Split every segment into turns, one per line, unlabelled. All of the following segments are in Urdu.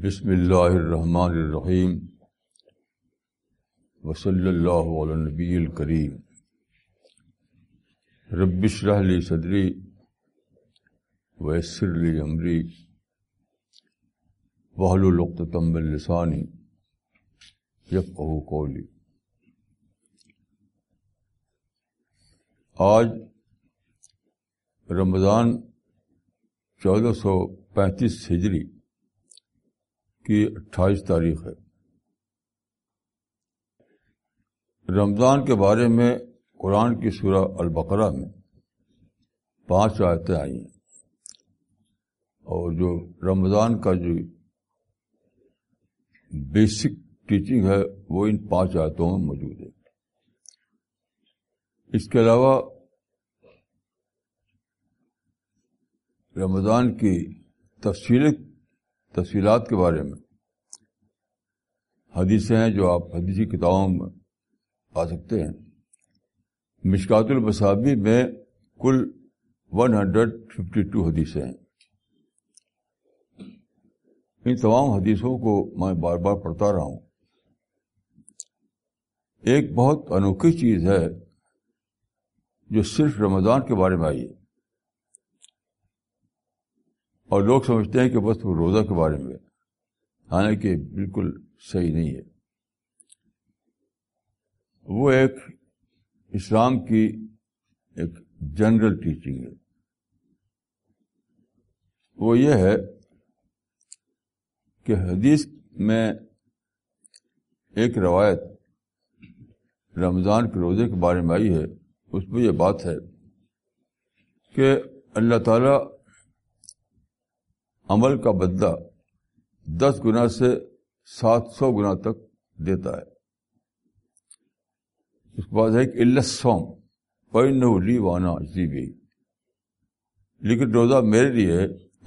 بسم اللہ الرحمن الرحیم وصلی اللہ علی نبی الکریم ربش رحلی صدری ویسر لی عمری وحل القتم السانی آج رمضان چودہ سو پینتیس ہجری کی اٹھائیس تاریخ ہے رمضان کے بارے میں قرآن کی سورہ البقرہ میں پانچ آیتیں آئی ہیں اور جو رمضان کا جو بیسک ٹیچنگ ہے وہ ان پانچ آیتوں میں موجود ہے اس کے علاوہ رمضان کی تفصیلیں تفصیلات کے بارے میں حدیثیں ہیں جو آپ حدیثی کتابوں میں آ سکتے ہیں مشکات المصابی میں کل ون ہنڈریڈ ففٹی ٹو حدیثیں ہیں ان تمام حدیثوں کو میں بار بار پڑھتا رہا ہوں ایک بہت انوکھی چیز ہے جو صرف رمضان کے بارے میں آئی ہے اور لوگ سمجھتے ہیں کہ بس وہ روزہ کے بارے میں حالانکہ بالکل صحیح نہیں ہے وہ ایک اسلام کی ایک جنرل ٹیچنگ ہے وہ یہ ہے کہ حدیث میں ایک روایت رمضان کے روزے کے بارے میں آئی ہے اس میں یہ بات ہے کہ اللہ تعالیٰ عمل کا بدلہ دس گنا سے سات سو گنا تک دیتا ہے اس کے بعد ہے کہ اللہ سوم لی وانا جی بھی لیکن روزہ میرے لیے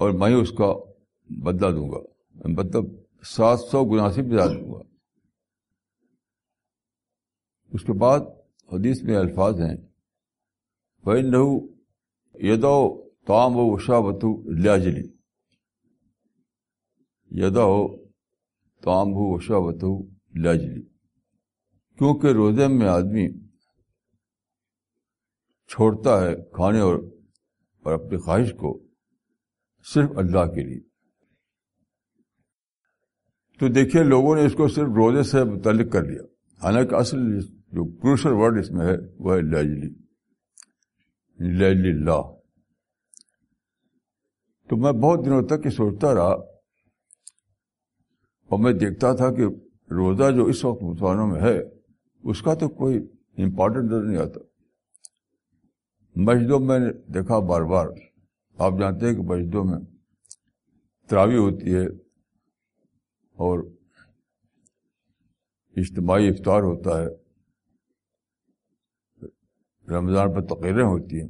اور میں اس کا بدلہ دوں گا مطلب سات سو گنا سے بھی زیادہ دوں گا اس کے بعد حدیث میں الفاظ ہیں پڑھ نہ یدا ہو ہو تام کیونکہ روزے میں آدمی چھوڑتا ہے کھانے اور اور اپنی خواہش کو صرف اللہ کے لیے تو دیکھیے لوگوں نے اس کو صرف روزے سے متعلق کر لیا حالانکہ اصل جو کروشل ورڈ اس میں ہے وہ ہے لجلی تو میں بہت دنوں تک یہ سوچتا رہا اور میں دیکھتا تھا کہ روزہ جو اس وقت مسلمانوں میں ہے اس کا تو کوئی امپورٹنٹ نظر نہیں آتا مسجدوں میں دیکھا بار بار آپ جانتے ہیں کہ مسجدوں میں تراوی ہوتی ہے اور اجتماعی افطار ہوتا ہے رمضان پر تقریریں ہوتی ہیں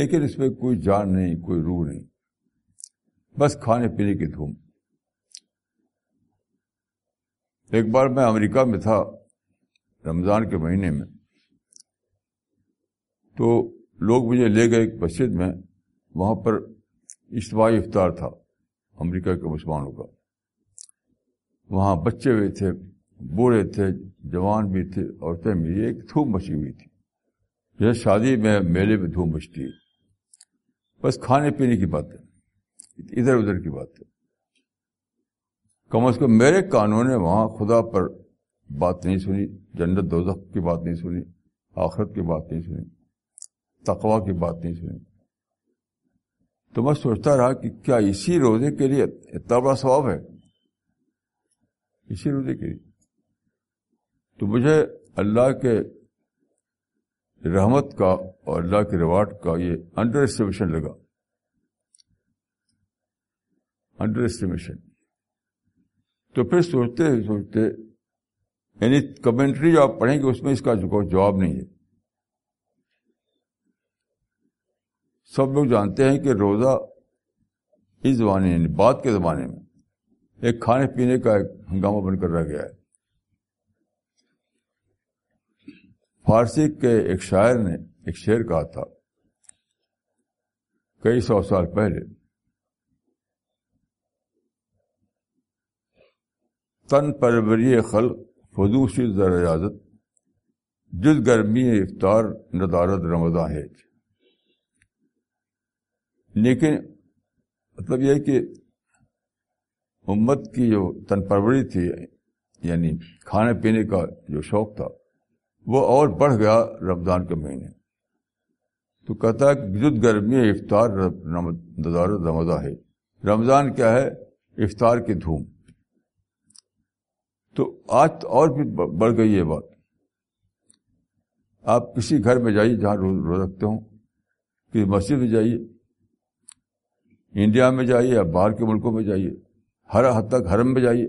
لیکن اس میں کوئی جان نہیں کوئی روح نہیں بس کھانے پینے کی دھوم ایک بار میں امریکہ میں تھا رمضان کے مہینے میں تو لوگ مجھے لے گئے ایک مسجد میں وہاں پر اجتماعی افطار تھا امریکہ کے مسلمانوں کا وہاں بچے ہوئے تھے بوڑھے تھے جوان بھی تھے عورتیں بھی ایک دھوم مچی ہوئی تھی جیسے شادی میں میلے میں دھوم مچتی ہے بس کھانے پینے کی بات ہے ادھر ادھر کی بات ہے کم از کم میرے کانوں نے وہاں خدا پر بات نہیں سنی جنت دوزخ کی بات نہیں سنی آخرت کی بات نہیں سنی تقوا کی بات نہیں سنی تو میں سوچتا رہا کہ کیا اسی روزے کے لیے اتنا بڑا ثواب ہے اسی روزے کے لیے تو مجھے اللہ کے رحمت کا اور اللہ کے ریوارڈ کا یہ انڈر اسٹیمیشن لگا انڈر اسٹیمیشن تو پھر سوچتے سوچتے یعنی کمنٹری جو آپ پڑھیں گے اس میں اس کا جواب نہیں ہے سب لوگ جانتے ہیں کہ روزہ اس زمانے یعنی بعد کے زمانے میں ایک کھانے پینے کا ایک ہنگامہ بن کر رہ گیا ہے فارسی کے ایک شاعر نے ایک شعر کہا تھا کئی سو سال پہلے تن پروری خلق فضوش زر اجازت جد گرمی افطار ندارت رمضا لیکن مطلب یہ کہ امت کی جو تن پروری تھی یعنی کھانے پینے کا جو شوق تھا وہ اور بڑھ گیا رمضان کے مہینے تو کہتا ہے کہ جد گرمی افطار ندارت رمضا ہے رمضان کیا ہے افطار کی دھوم تو آج تو اور بھی بڑھ گئی یہ بات آپ کسی گھر میں جائیے جہاں روز رکھتے ہوں کسی مسجد میں جائیے انڈیا میں جائیے یا باہر کے ملکوں میں جائیے ہر حد تک حرم میں جائیے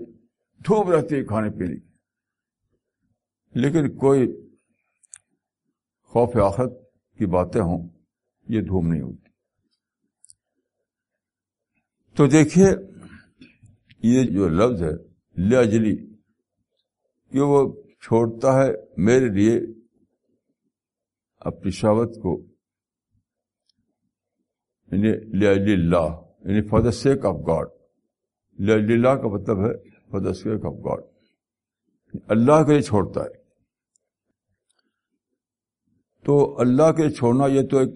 دھوپ رہتی ہے کھانے پینے کی لیکن کوئی خوف آخرت کی باتیں ہوں یہ دھوم نہیں ہوتی تو دیکھیے یہ جو لفظ ہے للی کہ وہ چھوڑتا ہے میرے لیے اپنی شاوت کو یعنی اللہ یعنی دا سیک گاڈ لیا اللہ کا مطلب ہے دا سیک آف گاڈ اللہ کے لیے چھوڑتا ہے تو اللہ کے چھوڑنا یہ تو ایک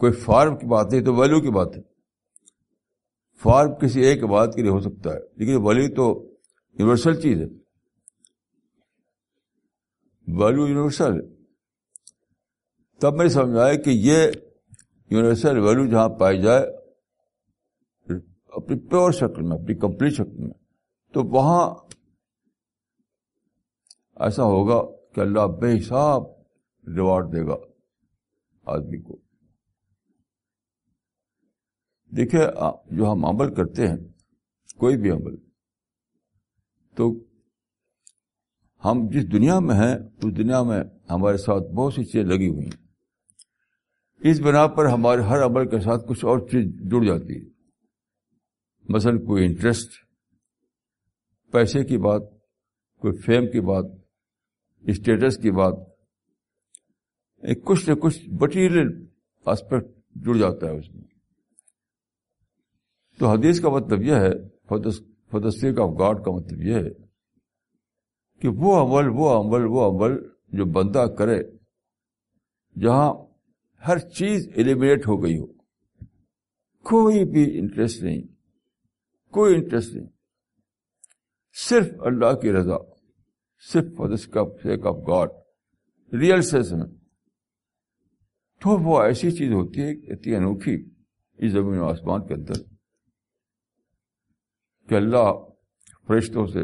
کوئی فارم کی بات ہے تو ویلو کی بات ہے فارم کسی ایک بات کے لیے ہو سکتا ہے لیکن ویلو تو یونیورسل چیز ہے ویلو یونیورسل تب میں سمجھا کہ یہ یونیورسل ویلو جہاں پائی جائے اپنی پیور شکل میں اپنی کمپلیٹ شکل میں تو وہاں ایسا ہوگا کہ اللہ بے حساب ریوارڈ دے گا آدمی کو دیکھیے جو ہم عمل کرتے ہیں کوئی بھی عمل تو ہم جس دنیا میں ہیں اس دنیا میں ہمارے ساتھ بہت سی چیزیں لگی ہوئی ہیں اس بنا پر ہمارے ہر عمل کے ساتھ کچھ اور چیز جڑ جاتی ہے مثلا کوئی انٹرسٹ پیسے کی بات کوئی فیم کی بات اسٹیٹس کی بات کچھ نہ کچھ مٹیریل آسپیکٹ جڑ جاتا ہے اس میں تو حدیث کا مطلب یہ ہے فدسیک آف گاڈ کا مطلب یہ ہے کہ وہ عمل وہ عمل وہ عمل جو بندہ کرے جہاں ہر چیز ایلیمنیٹ ہو گئی ہو کوئی بھی انٹرسٹ نہیں کوئی انٹرسٹ نہیں صرف اللہ کی رضا صرف sake of God real sense میں تو وہ ایسی چیز ہوتی ہے اتنی انوکھی اس زمین و آسمان کے اندر کہ اللہ فرشتوں سے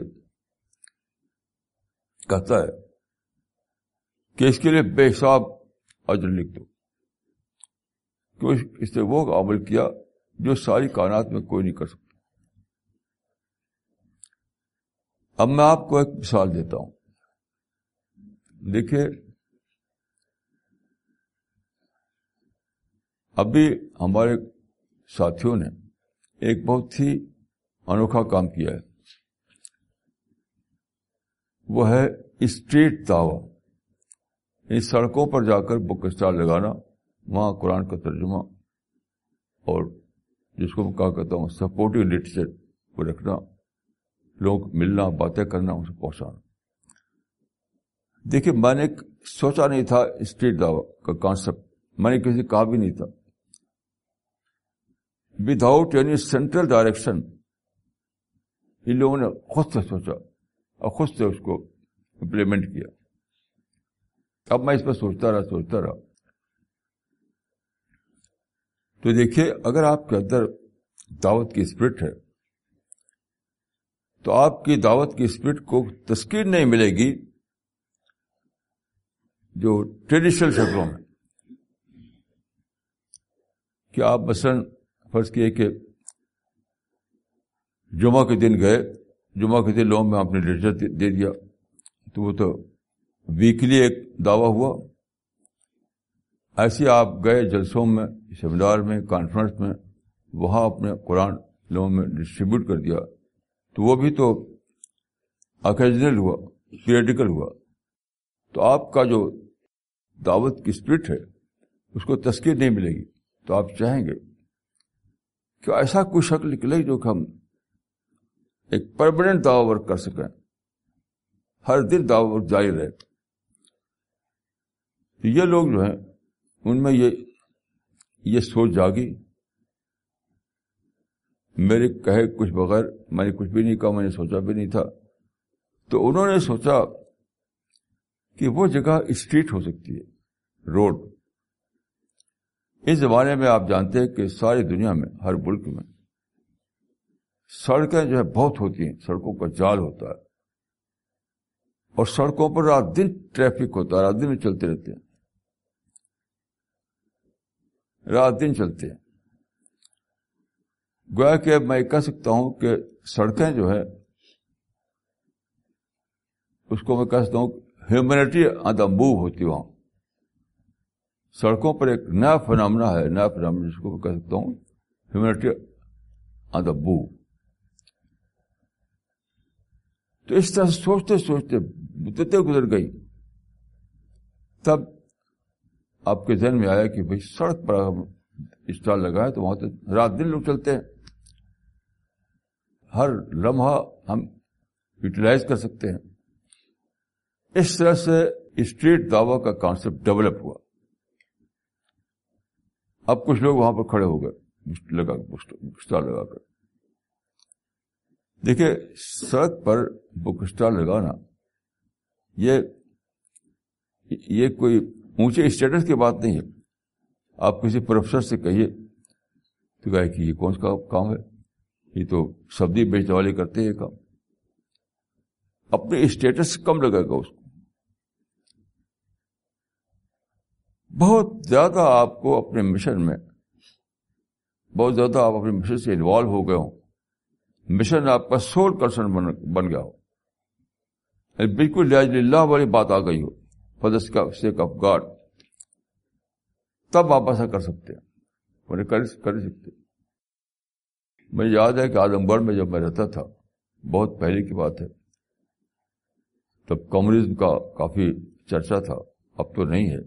کہتا ہے کہ اس کے لیے بے حساب اجر لکھ دو کیوں اس نے وہ عمل کیا جو ساری کائنات میں کوئی نہیں کر سکتا اب میں آپ کو ایک مثال دیتا ہوں دیکھیے ابھی ہمارے ساتھیوں نے ایک بہت ہی انوکھا کام کیا ہے وہ ہے اسٹریٹ سڑکوں پر جا کر بک اسٹال لگانا وہاں قرآن کا ترجمہ اور جس کو میں کہا کہتا ہوں سپورٹو لٹریچر کو رکھنا لوگ ملنا باتیں کرنا اسے پہنچانا دیکھیے میں نے سوچا نہیں تھا اسٹریٹ دعوی کا کانسیپٹ میں نے کسی کہا بھی نہیں تھا ود آؤٹ یعنی سینٹرل ڈائریکشن ان لوگوں نے خود سے سوچا اور خود سے اس کو امپلیمنٹ کیا اب میں اس پہ سوچتا رہا سوچتا رہا تو دیکھیے اگر آپ کے اندر دعوت کی اسپرٹ ہے تو آپ کی دعوت کی اسپرٹ کو تسکین نہیں ملے گی جو ٹریڈیشنل شکلوں میں کیا آپ مثلاً فرض کیے کہ جمعہ کے دن گئے جمعہ کے دن لوگوں میں آپ نے لیٹر دے دیا تو وہ تو ویکلی ایک دعویٰ ہوا ایسے آپ گئے جلسوں میں سیمینار میں کانفرنس میں وہاں اپنے قرآن لوگوں میں ڈسٹریبیوٹ کر دیا تو وہ بھی تو اکیزنل ہوا کریٹیکل ہوا تو آپ کا جو دعوت کی اسپرٹ ہے اس کو تسکیر نہیں ملے گی تو آپ چاہیں گے کہ ایسا کوئی شکل نکلے جو کہ ہم ایک پرماننٹ دعوی ورک کر سکیں ہر دن دعوت جاری رہے تو یہ لوگ جو ہیں ان میں یہ یہ سوچ جاگی میرے کہے کچھ بغیر میں نے کچھ بھی نہیں کہا میں نے سوچا بھی نہیں تھا تو انہوں نے سوچا کہ وہ جگہ اسٹریٹ ہو سکتی ہے روڈ اس زمانے میں آپ جانتے ہیں کہ ساری دنیا میں ہر ملک میں سڑکیں جو ہے بہت ہوتی ہیں سڑکوں کا جال ہوتا ہے اور سڑکوں پر رات دن ٹریفک ہوتا ہے رات دن چلتے رہتے ہیں رات دن چلتے ہیں گویا کہ میں کہہ سکتا ہوں کہ سڑکیں جو ہے اس کو میں کہہ سکتا ہوں ہیومینٹی دا موو ہوتی وہاں سڑکوں پر ایک نیا فنامنا ہے نیا فنامنا جس کو میں کہہ سکتا ہوں ہیومینٹی دا موو تو اس طرح سوچتے سوچتے مدتیں گزر گئی تب آپ کے ذہن میں آیا کہ بھائی سڑک پر اسٹال لگایا تو وہاں تو رات دن لوگ چلتے ہیں ہر لمحہ ہم یوٹیلائز کر سکتے ہیں اس طرح سے اسٹریٹ دعوی کا کانسیپٹ ڈیولپ ہوا اب کچھ لوگ وہاں پر کھڑے ہو گئے لگا اسٹال لگا کر دیکھیے سڑک پر بک اسٹال لگانا یہ یہ کوئی اونچے اسٹیٹس کی بات نہیں ہے آپ کسی پروفیسر سے کہیے تو کہ یہ کون سا کام ہے یہ تو سبزی بیچنے والے کرتے ہیں کام اپنے اسٹیٹس کم لگے گا اس کو بہت زیادہ آپ کو اپنے مشن میں بہت زیادہ آپ اپنے مشن سے انوالو ہو گئے ہوں مشن آپ کا سول کنسرن بن گیا ہو یعنی بالکل لہج اللہ والی بات آ گئی ہو سیک آف گاڈ تب آپ ایسا کر سکتے ہیں یعنی کر سکتے مجھے یاد ہے کہ گڑھ میں جب میں رہتا تھا بہت پہلے کی بات ہے تب کمیونزم کا کافی چرچا تھا اب تو نہیں ہے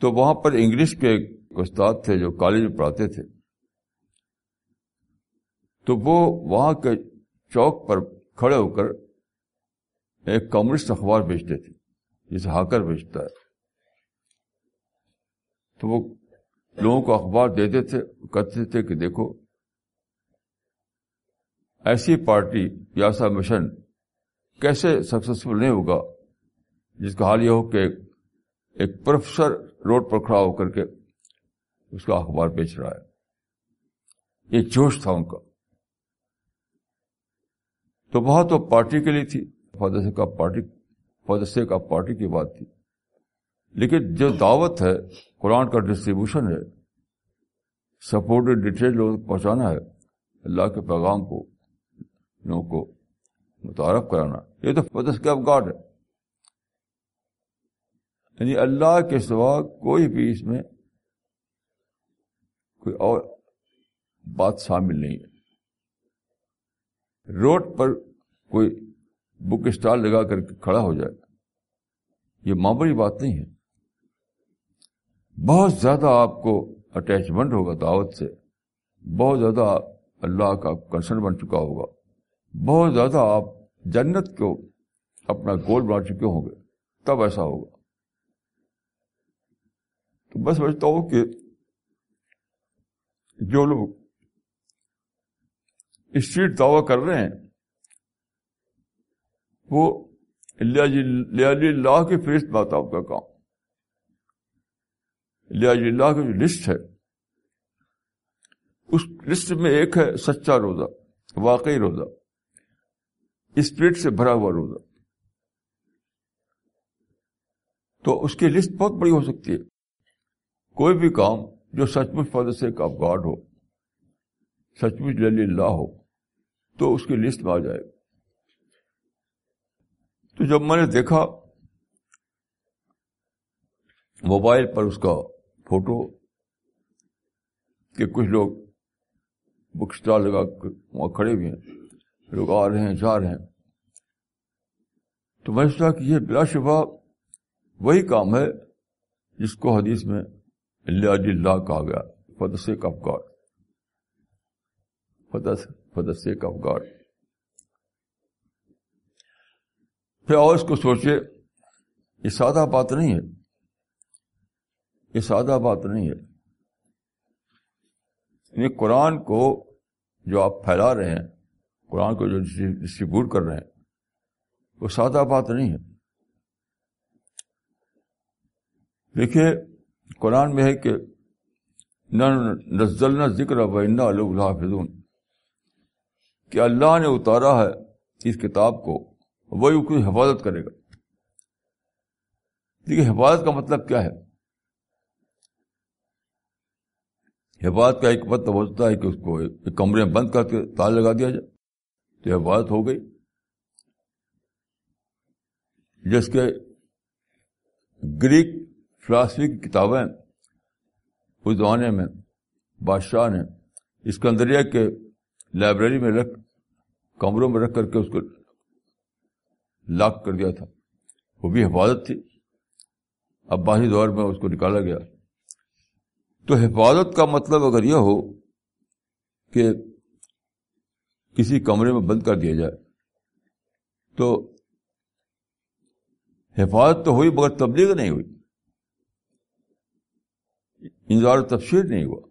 تو وہاں پر انگلش کے استاد تھے جو کالج میں پڑھاتے تھے تو وہ وہاں کے چوک پر کھڑے ہو کر ایک کمسٹ اخبار بیچتے تھے جسے ہاکر بیچتا ہے تو وہ لوگوں کو اخبار دیتے تھے کہتے تھے کہ دیکھو ایسی پارٹی یا ایسا مشن کیسے سکسیسفل نہیں ہوگا جس کا حال یہ ہو کہ ایک پروفیسر روڈ پر کھڑا ہو کر کے اس کا اخبار بیچ رہا ہے یہ جوش تھا ان کا تو وہ تو پارٹی کے لیے تھی فادر فادر کا پارٹی کا پارٹی کی بات تھی لیکن جو دعوت ہے قرآن کا ڈسٹریبیوشن ہے سپورٹ ڈیٹیل لوگوں کو پہنچانا ہے اللہ کے پیغام کو لوگوں کو متعارف کرانا یہ تو فدس کے گاڈ ہے یعنی اللہ کے سوا کوئی بھی اس میں کوئی اور بات شامل نہیں ہے روڈ پر کوئی بک اسٹال لگا کر کے کھڑا ہو جائے یہ معمولی بات نہیں ہے بہت زیادہ آپ کو اٹیچمنٹ ہوگا دعوت سے بہت زیادہ اللہ کا کنسرن بن چکا ہوگا بہت زیادہ آپ جنت کو اپنا گول بنا چکے ہوں گے تب ایسا ہوگا تو میں سمجھتا ہوں کہ جو لوگ اسٹریٹ کر رہے ہیں وہ اللہ کی فہرست بات کا کام لیا اللہ کی جو لسٹ ہے اس لسٹ میں ایک ہے سچا روزہ واقعی روزہ اسپرٹ سے بھرا ہوا روزہ تو اس کی لسٹ بہت بڑی ہو سکتی ہے کوئی بھی کام جو سچ مچ فوڈ سے گاڈ ہو سچ مچ للی اللہ ہو تو اس کی لسٹ میں آ جائے تو جب میں نے دیکھا موبائل پر اس کا فوٹو کہ کچھ لوگ بک اسٹال لگا وہاں کھڑے ہوئے لوگ آ رہے ہیں جا رہے ہیں تو میں سوچا کہ یہ بلا شبہ وہی کام ہے جس کو حدیث میں اللہ کہا گیا فتح سے کب فتح سے دا سیک آف گاڈ پھر اور اس کو سوچے یہ سادہ بات نہیں ہے یہ سادہ بات نہیں ہے یعنی قرآن کو جو آپ پھیلا رہے ہیں قرآن کو جو ڈسٹریبیوٹ کر رہے ہیں وہ سادہ بات نہیں ہے دیکھیے قرآن میں ہے کہ نہ نزلنا ذکر و اللہ اللہ کہ اللہ نے اتارا ہے اس کتاب کو وہی حفاظت کرے گا دیکھیے حفاظت کا مطلب کیا ہے حفاظت کا ایک مطلب ہوتا ہے کہ اس کو ایک کمرے میں بند کر کے تال لگا دیا جائے تو حفاظت ہو گئی جس کے گریک فلاسفی کی کتابیں اس زمانے میں بادشاہ نے اسکندریہ کے لائبریری میں رکھ کمروں میں رکھ کر کے اس کو لاک کر دیا تھا وہ بھی حفاظت تھی اب اباحی دور میں اس کو نکالا گیا تو حفاظت کا مطلب اگر یہ ہو کہ کسی کمرے میں بند کر دیا جائے تو حفاظت تو ہوئی مگر تبلیغ نہیں ہوئی انضار تفسیر نہیں ہوا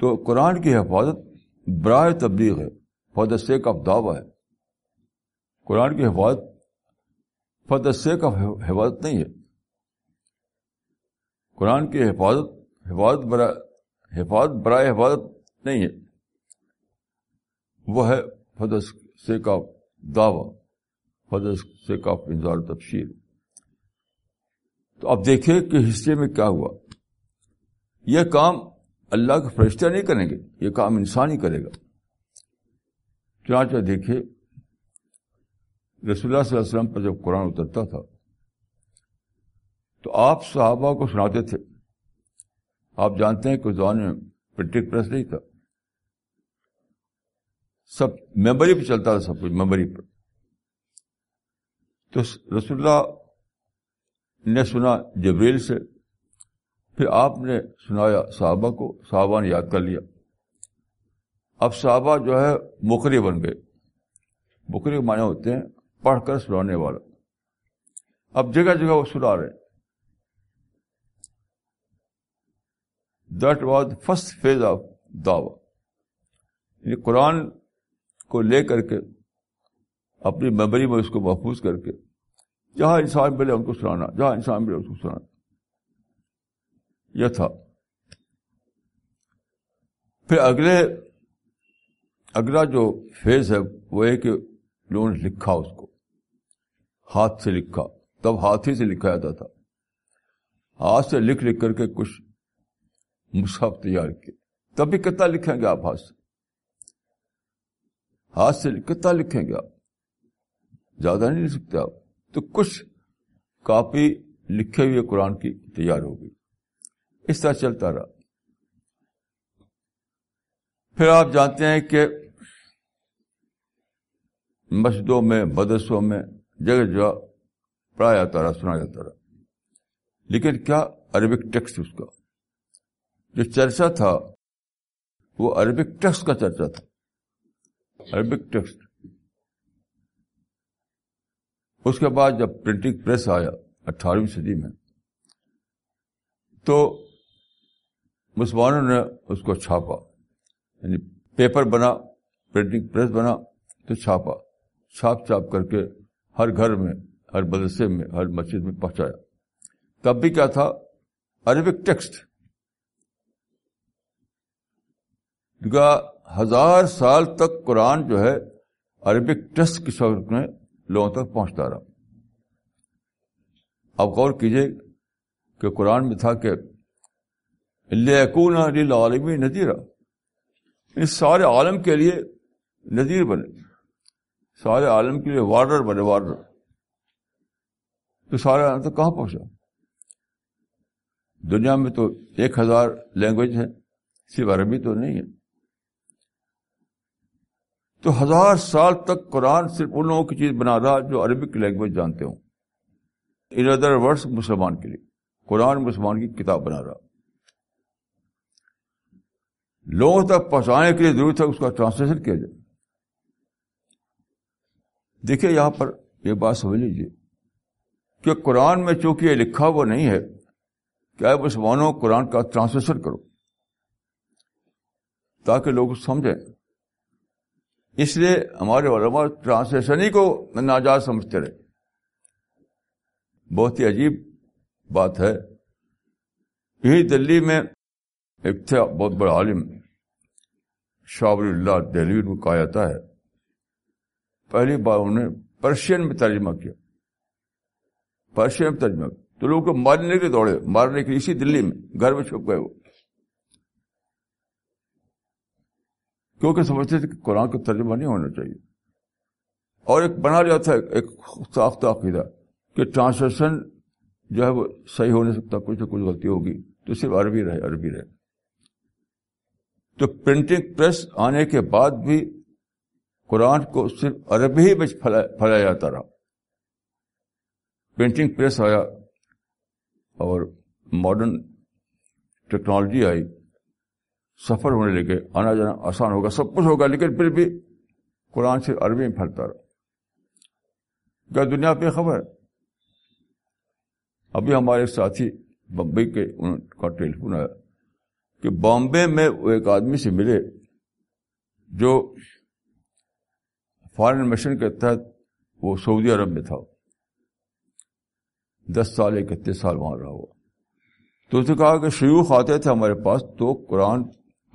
تو قرآن کی حفاظت براہ تبلیغ ہے دا سیک آف دعوی ہے قرآن کی حفاظت دا سیک آف حفاظت نہیں ہے قرآن کی حفاظت حفاظت برائے حفاظت نہیں ہے وہ ہے فد سیک آف دعوی فد سیک آف انضار تبشیر تو آپ دیکھیں کہ ہسٹری میں کیا ہوا یہ کام اللہ کے فرشتہ نہیں کریں گے یہ کام انسان ہی کرے گا چنانچہ دیکھیے دیکھے رسول صلی اللہ علیہ وسلم پر جب قرآن اترتا تھا تو آپ صحابہ کو سناتے تھے آپ جانتے ہیں کہ زبان میں پرنٹنگ پریس نہیں تھا سب میموری پہ چلتا تھا سب کچھ میموری پر تو رسول اللہ نے سنا جبریل سے پھر آپ نے سنایا صحابہ کو صحابہ نے یاد کر لیا اب صحابہ جو ہے مکری بن گئے کے معنی ہوتے ہیں پڑھ کر سنانے والا اب جگہ جگہ وہ سنا رہے that was first phase of داوا یعنی قرآن کو لے کر کے اپنی میموری میں اس کو محفوظ کر کے جہاں انسان ملے ان کو سنانا جہاں انسان ملے اس کو سنانا یہ تھا پھر اگلے اگلا جو فیز ہے وہ ہے کہ لوگوں نے لکھا اس کو ہاتھ سے لکھا تب ہاتھ ہی سے لکھا جاتا تھا ہاتھ سے لکھ لکھ کر کے کچھ مصحف تیار کیے بھی کتنا لکھیں گے آپ ہاتھ سے ہاتھ سے کتنا لکھیں گے آپ زیادہ نہیں لکھ سکتے آپ تو کچھ کاپی لکھے ہوئے قرآن کی تیار ہو گئی اس طرح چلتا رہا پھر آپ جانتے ہیں کہ مسجدوں میں مدرسوں میں جگہ جگہ پڑھا جاتا رہا سنا جاتا رہا لیکن کیا ٹیکسٹ ٹیکس کا جو چرچا تھا وہ عربک ٹیکسٹ کا چرچا تھا عربک ٹیکسٹ اس کے بعد جب پرنٹنگ پریس آیا اٹھارہویں صدی میں تو مسلمانوں نے اس کو چھاپا یعنی پیپر بنا پرنٹنگ پریس بنا تو چھاپا چھاپ چھاپ کر کے ہر گھر میں ہر مدرسے میں ہر مسجد میں پہنچایا تب بھی کیا تھا عربک ٹیکسٹ ہزار سال تک قرآن جو ہے عربک ٹیکسٹ کے شکل میں لوگوں تک پہنچتا رہا آپ غور کیجیے کہ قرآن میں تھا کہ لیکون عالمی ان سارے عالم کے لیے نذیر بنے سارے عالم کے لیے وارڈر بنے وارڈر تو سارے عالم تو کہاں پہنچا دنیا میں تو ایک ہزار لینگویج ہے صرف عربی تو نہیں ہے تو ہزار سال تک قرآن صرف ان لوگوں کی چیز بنا رہا جو عربک لینگویج جانتے ہوں ان ادر ورڈس مسلمان کے لیے قرآن مسلمان کی کتاب بنا رہا لوگوں تک پہنچانے کے لیے ضروری تھا اس کا ٹرانسلیشن کیا جائے دیکھیے یہاں پر یہ بات سمجھ لیجیے کہ قرآن میں چونکہ یہ لکھا ہوا نہیں ہے کیا اس مانو قرآن کا ٹرانسلیشن کرو تاکہ لوگ سمجھیں اس لیے ہمارے علماء ٹرانسلیشن ہی کو ناجائز سمجھتے رہے بہت ہی عجیب بات ہے یہی دلی میں ایک تھا بہت بڑا عالم شاہ دہلی ہے پہلی بار انہوں نے پرشین میں ترجمہ کیا پرشین میں ترجمہ کیا تو لوگوں کو مارنے کے دوڑے مارنے کے اسی دلی میں گھر میں چھپ گئے وہ کیونکہ سمجھتے تھے کہ قرآن کا ترجمہ نہیں ہونا چاہیے اور ایک بنا لیا تھا ایک ساختہ عقیدہ کہ ٹرانسلیشن جو ہے وہ صحیح ہو نہیں سکتا کچھ نہ کچھ غلطی ہوگی تو صرف عربی رہے عربی رہے تو پرنٹنگ پریس آنے کے بعد بھی قرآن کو صرف عربی میں پھیلایا جاتا رہا پرنٹنگ پریس آیا اور ماڈرن ٹیکنالوجی آئی سفر ہونے لگے آنا جانا آسان ہوگا سب کچھ ہوگا لیکن پھر بھی قرآن صرف عربی میں پھیلتا رہا کیا دنیا پہ خبر ابھی ہمارے ساتھی بمبئی کے ان کا ٹیلیفون آیا کہ بامبے میں وہ ایک آدمی سے ملے جو فارن مشن کے تحت وہ سعودی عرب میں تھا دس سال اکتیس سال وہاں رہا ہوا تو اس نے کہا کہ شیوخ آتے تھے ہمارے پاس تو قرآن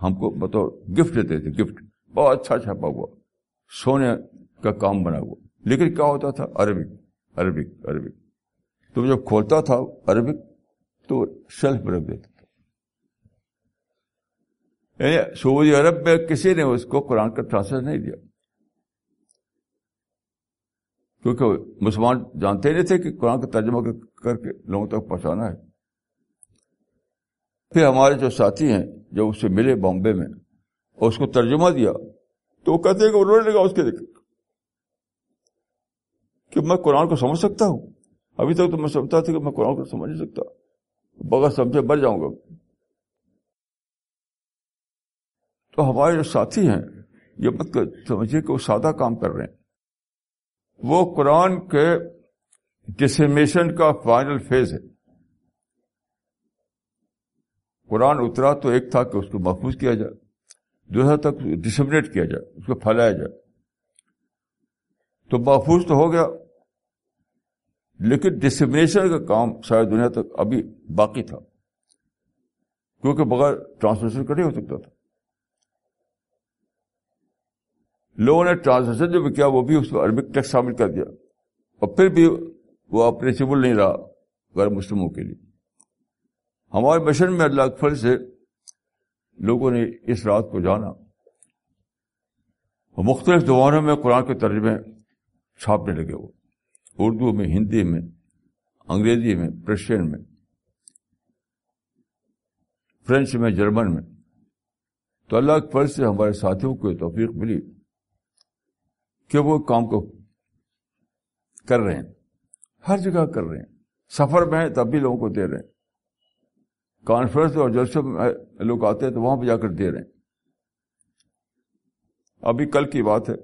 ہم کو بطور گفٹ دیتے تھے گفٹ بہت اچھا چھاپا ہوا سونے کا کام بنا ہوا لیکن کیا ہوتا تھا عربک عربک عربک تو جب کھولتا تھا عربک تو پر رکھ دیتا یعنی سعودی عرب میں کسی نے اس کو قرآن کا ٹرانسلیٹ نہیں دیا کیونکہ مسلمان جانتے نہیں تھے کہ قرآن کا ترجمہ کر کے لوگوں تک پہنچانا ہے پھر ہمارے جو ساتھی ہیں جو اس سے ملے بامبے میں اور اس کو ترجمہ دیا تو وہ کہتے ہیں کہ انہوں نے اس کے کہ میں قرآن کو سمجھ سکتا ہوں ابھی تک تو میں سمجھتا تھا کہ میں قرآن کو سمجھ نہیں سکتا بغیر سمجھے بڑھ جاؤں گا تو ہمارے جو ساتھی ہیں یہ مت سمجھیے کہ وہ سادہ کام کر رہے ہیں وہ قرآن کے ڈسمیشن کا فائنل فیز ہے قرآن اترا تو ایک تھا کہ اس کو محفوظ کیا جائے دوسرا تک ڈسمنیٹ کیا جائے اس کو پھیلایا جائے تو محفوظ تو ہو گیا لیکن ڈسمنیشن کا کام شاید دنیا تک ابھی باقی تھا کیونکہ بغیر ٹرانسمیشن کا نہیں ہو سکتا تھا لوگوں نے ٹرانسلیشن جو بھی کیا وہ بھی اس کو عربک ٹیکس شامل کر دیا اور پھر بھی وہ اپریچیبل نہیں رہا غیر مسلموں کے لیے ہمارے مشن میں اللہ اکبر سے لوگوں نے اس رات کو جانا مختلف زبانوں میں قرآن کے ترجمے چھاپنے لگے وہ اردو میں ہندی میں انگریزی میں پرشین میں فرینچ میں جرمن میں تو اللہ فرض سے ہمارے ساتھیوں کو توفیق ملی کہ وہ کام کو کر رہے ہیں ہر جگہ کر رہے ہیں سفر میں تب بھی لوگوں کو دے رہے ہیں کانفرنس اور جلسے میں لوگ آتے ہیں تو وہاں پہ جا کر دے رہے ہیں ابھی کل کی بات ہے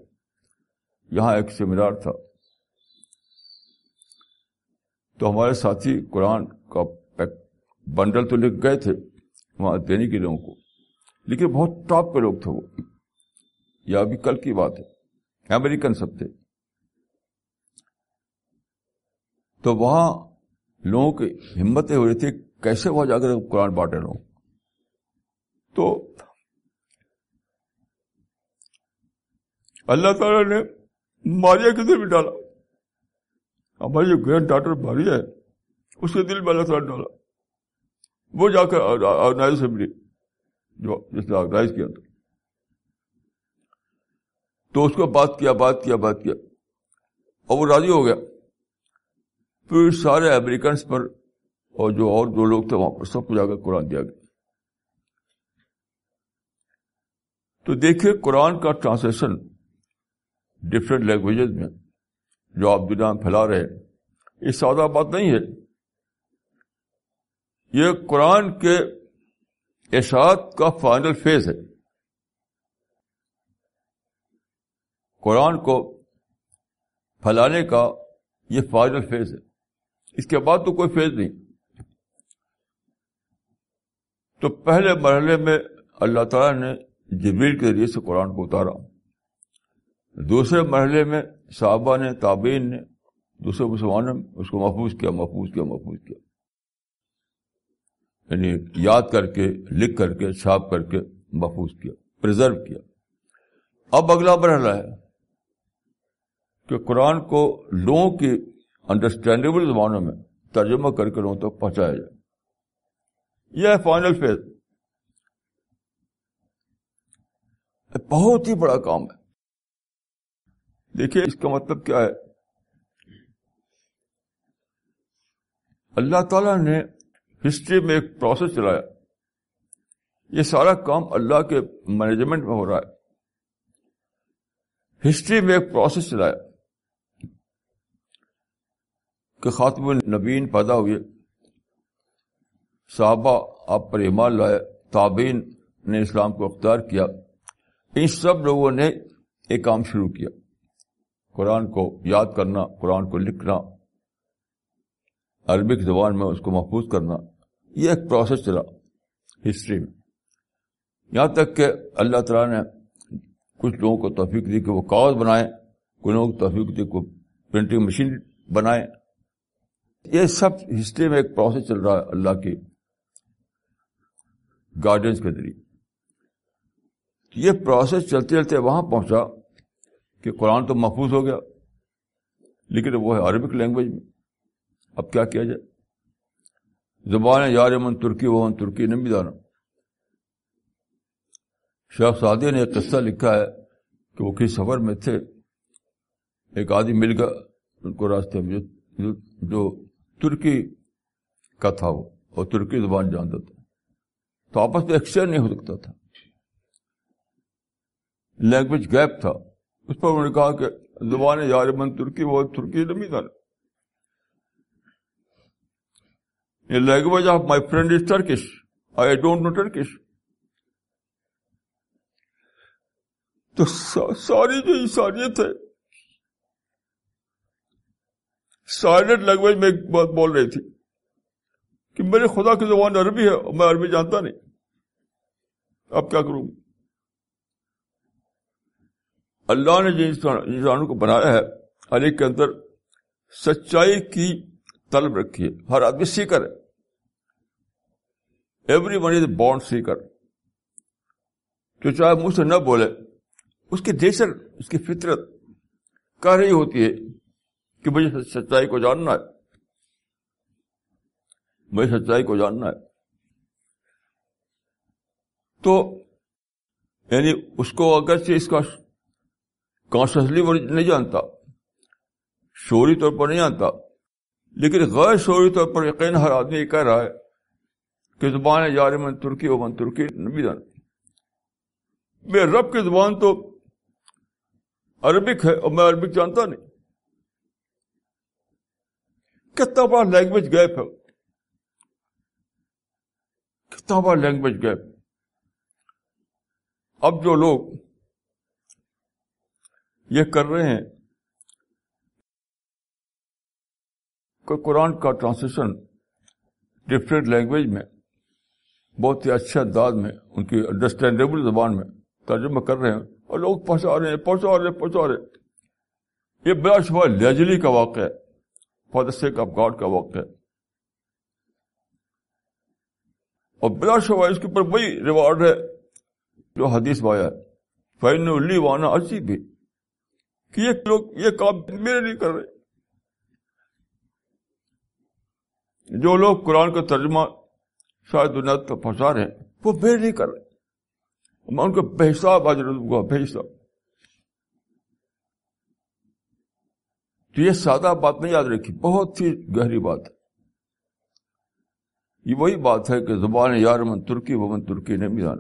یہاں ایک سیمینار تھا تو ہمارے ساتھی قرآن کا بنڈل تو لکھ گئے تھے وہاں دینے کے لوگوں کو لیکن بہت ٹاپ کے لوگ تھے وہ یہ ابھی کل کی بات ہے امریکن سب تھے تو وہاں لوگوں کی ہمتیں ہو رہی تھی کیسے وہاں جا کر قرآن بانٹے لوگ تو اللہ تعالی نے ماریا کے دل بھی ڈالا ہماری جو گرینڈ ڈاٹر ماریا ہے اس کے دل میں اللہ تعالیٰ نے ڈالا وہ جا کر آرگنائز جو جس نے آرگنائز کیا تھا تو اس کو بات کیا بات کیا بات کیا اور وہ راضی ہو گیا پھر سارے امریکنس پر اور جو اور جو لوگ تھے وہاں پر سب کو جا کر قرآن دیا گیا تو دیکھیے قرآن کا ٹرانسلیشن ڈفرینٹ لینگویجز میں جو آپ دنیا میں پھیلا رہے یہ سادہ بات نہیں ہے یہ قرآن کے اشاعت کا فائنل فیز ہے قرآن کو پھیلانے کا یہ فائنل فیز ہے اس کے بعد تو کوئی فیز نہیں تو پہلے مرحلے میں اللہ تعالیٰ نے جبریل کے ذریعے سے قرآن کو اتارا دوسرے مرحلے میں صحابہ نے تابین نے دوسرے مسلمانوں نے اس کو محفوظ کیا محفوظ کیا محفوظ کیا یعنی یاد کر کے لکھ کر کے چھاپ کر کے محفوظ کیا پرزرو کیا اب اگلا مرحلہ ہے کہ قرآن کو لوگوں کی انڈرسٹینڈیبل زبانوں میں ترجمہ کر کے لوگوں تک پہنچایا جائے یہ ہے فائنل فیز بہت ہی بڑا کام ہے دیکھیے اس کا مطلب کیا ہے اللہ تعالی نے ہسٹری میں ایک پروسیس چلایا یہ سارا کام اللہ کے مینجمنٹ میں ہو رہا ہے ہسٹری میں ایک پروسیس چلایا کہ خاتم النبین پیدا ہوئے صحابہ آپ پر ایمان لائے تابین نے اسلام کو اختیار کیا ان سب لوگوں نے ایک کام شروع کیا قرآن کو یاد کرنا قرآن کو لکھنا عربک زبان میں اس کو محفوظ کرنا یہ ایک پروسیس چلا ہسٹری میں یہاں تک کہ اللہ تعالیٰ نے کچھ لوگوں کو توفیق دی کہ وہ کاغذ بنائیں کچھ لوگوں کو توفیق دی کو پرنٹنگ مشین بنائیں یہ سب ہسٹری میں ایک پروسیس چل رہا ہے اللہ کی گارڈنس کے ذریعے یہ پروسیس چلتے چلتے وہاں پہنچا کہ قرآن تو محفوظ ہو گیا لیکن وہ ہے عربک لینگویج میں اب کیا کیا جائے زبان یار من ترکی وہ ترکی نمبی بھی جانا سعدی نے ایک قصہ لکھا ہے کہ وہ کس سفر میں تھے ایک آدمی مل گیا ان کو راستے میں جو ترکی کا تھا وہ اور ترکی زبان جانتا تھا تو آپس میں ایکسچینج نہیں ہو سکتا تھا لینگویج گیپ تھا اس پر انہوں نے کہا کہ زبان من ترکی وہ ترکی تھا language of my friend is Turkish I don't know Turkish تو ساری جو انسانیت ہے سائلنٹ لینگویج میں بات بول رہی تھی کہ میرے خدا کی زبان عربی ہے میں عربی جانتا نہیں اب کیا کروں گی اللہ نے انسانوں کو بنایا ہے علی کے اندر سچائی کی طلب رکھی ہے ہر آدمی سیکر ہے every one is bond seeker جو چاہے مجھ سے نہ بولے اس کی دشر اس کی فطرت کر رہی ہوتی ہے کہ مجھے سچائی کو جاننا ہے مجھے سچائی کو جاننا ہے تو یعنی اس کو اگر سے اس کا وہ نہیں جانتا شوری طور پر نہیں جانتا لیکن غیر شوری طور پر یقین ہر آدمی یہ کہہ رہا ہے کہ زبان یار من ترکی و من ترکی نبی جانتا میرے رب کی زبان تو عربک ہے اور میں عربک جانتا نہیں کتنا بڑا لینگویج گیپ ہے کتنا بڑا لینگویج گیپ اب جو لوگ یہ کر رہے ہیں کہ قرآن کا ٹرانسلیشن ڈفرینٹ لینگویج میں بہت ہی اچھے انداز میں ان کی انڈرسٹینڈیبل زبان میں ترجمہ کر رہے ہیں اور لوگ پہنچا رہے ہیں پہنچا رہے پہنچا رہے یہ بلا شبہ لیجلی کا واقعہ ہے for the sake of God کا وقت ہے اور بلا شبہ اس کے اوپر وہی ریوارڈ ہے جو حدیث بایا ہے فین الی وانا اچھی بھی کہ یہ لوگ یہ کام میرے نہیں کر رہے جو لوگ قرآن کا ترجمہ شاید دنیا تک پہنچا رہے ہیں وہ میرے نہیں کر رہے میں ان کو بے حساب آج رہا گا بھیج تو یہ سادہ بات نہیں یاد رکھی بہت ہی گہری بات ہے یہ وہی بات ہے کہ زبان یار من ترکی ومن ترکی نے میزان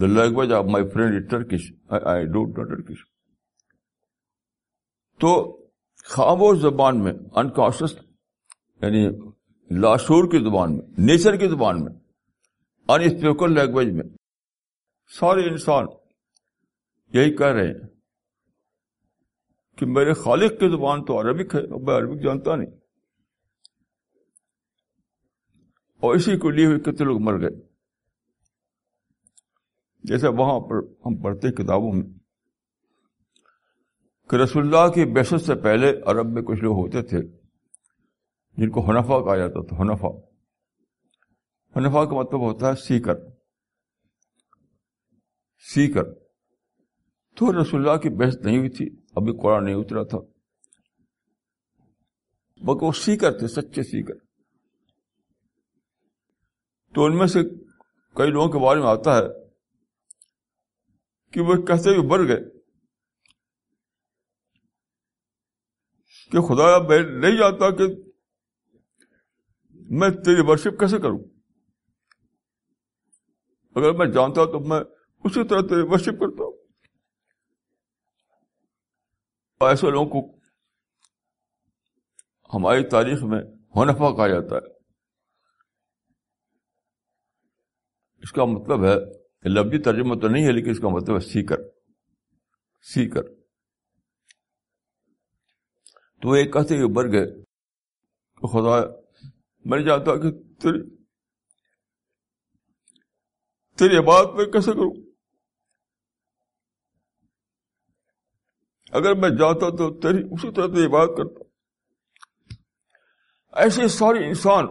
دا language of my friend Turkish I don't know Turkish تو خاموش زبان میں انکانشیس یعنی لاشور کی زبان میں نیچر کی زبان میں یعنی لینگویج میں سارے انسان یہی کہہ رہے ہیں کہ میرے خالق کی زبان تو عربک ہے اور میں عربک جانتا نہیں اور اسی کو لیے ہوئے کتنے لوگ مر گئے جیسے وہاں پر ہم پڑھتے کتابوں میں کہ رسول اللہ کی بحثت سے پہلے عرب میں کچھ لوگ ہوتے تھے جن کو ہنفا کہا جاتا تھا ہنفا ہنفا کا مطلب ہوتا ہے سیکر سیکر تو رسول اللہ کی بحث نہیں ہوئی تھی ابھی قرآن نہیں اترا تھا بلکہ وہ سیکر تھے سچے سیکر تو ان میں سے کئی لوگوں کے بارے میں آتا ہے کہ وہ کہتے ہوئے بڑھ گئے کہ خدا میں نہیں جانتا کہ میں تیری ورشپ کیسے کروں اگر میں جانتا تو میں اسی طرح تیری ورشپ کرتا ہوں ایسے لوگوں کو ہماری تاریخ میں ہونفا کہا جاتا ہے اس کا مطلب ہے لفظی ترجمہ تو نہیں ہے لیکن اس کا مطلب ہے سیکر سیکر تو وہ ایک کہتے ہوئے بر گئے خدا میں جانتا کہ بات میں کیسے کروں اگر میں جاتا تو تیری اسی طرح عبادت کرتا ایسے سارے انسان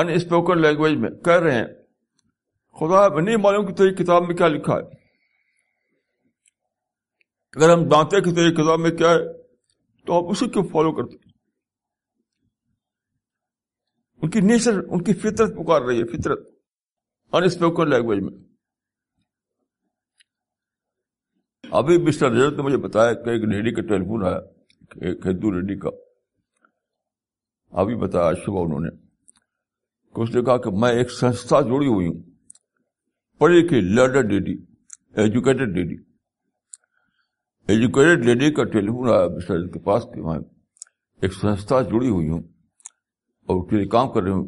ان اسپوکن لینگویج میں کہہ رہے ہیں خدا میں نہیں معلوم کہ تیری کتاب میں کیا لکھا ہے اگر ہم جانتے کہ تیری کتاب میں کیا ہے تو آپ اسی کو فالو کرتے ان کی نیچر ان کی فطرت پکار رہی ہے فطرت ان اسپوکن لینگویج میں ابھی مسٹر رجت نے مجھے بتایا کہ ایک لیڈی کا ٹیلیفون آیا ایک ہندو ریڈی کا ابھی بتایا صبح انہوں نے کہ اس نے کہا کہ میں ایک سنستھا جڑی ہوئی ہوں پڑھی لکھی learned lady educated lady educated lady کا ٹیلیفون آیا مسٹر کے پاس کہ میں ایک سنستھا جڑی ہوئی ہوں اور کے کام کر رہی ہوں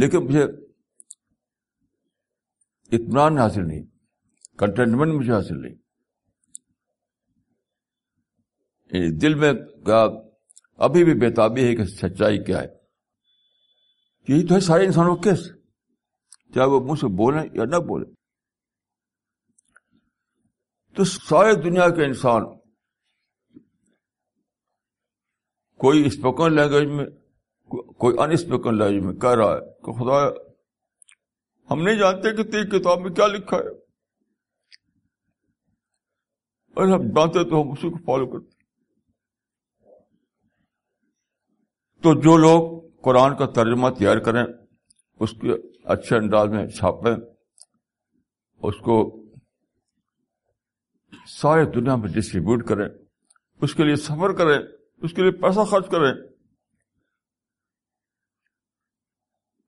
لیکن مجھے اطمینان حاصل نہیں کنٹینٹمنٹ مجھے حاصل نہیں یعنی دل میں کیا ابھی بھی بےتابی ہے کہ سچائی کیا ہے یہی تو ہے سارے انسانوں کے چاہے وہ منہ سے بولے یا نہ بولے تو سارے دنیا کے انسان کوئی اسپوکن لینگویج میں کوئی انسپوکن لینگویج میں کہہ رہا ہے کہ خدا ہم نہیں جانتے کہ تیری کتاب میں کیا لکھا ہے اور ہم جانتے تو ہم اسی کو فالو کرتے تو جو لوگ قرآن کا ترجمہ تیار کریں اس کے اچھے انداز میں چھاپیں اس کو سارے دنیا میں ڈسٹریبیوٹ کریں اس کے لیے سفر کریں اس کے لیے پیسہ خرچ کریں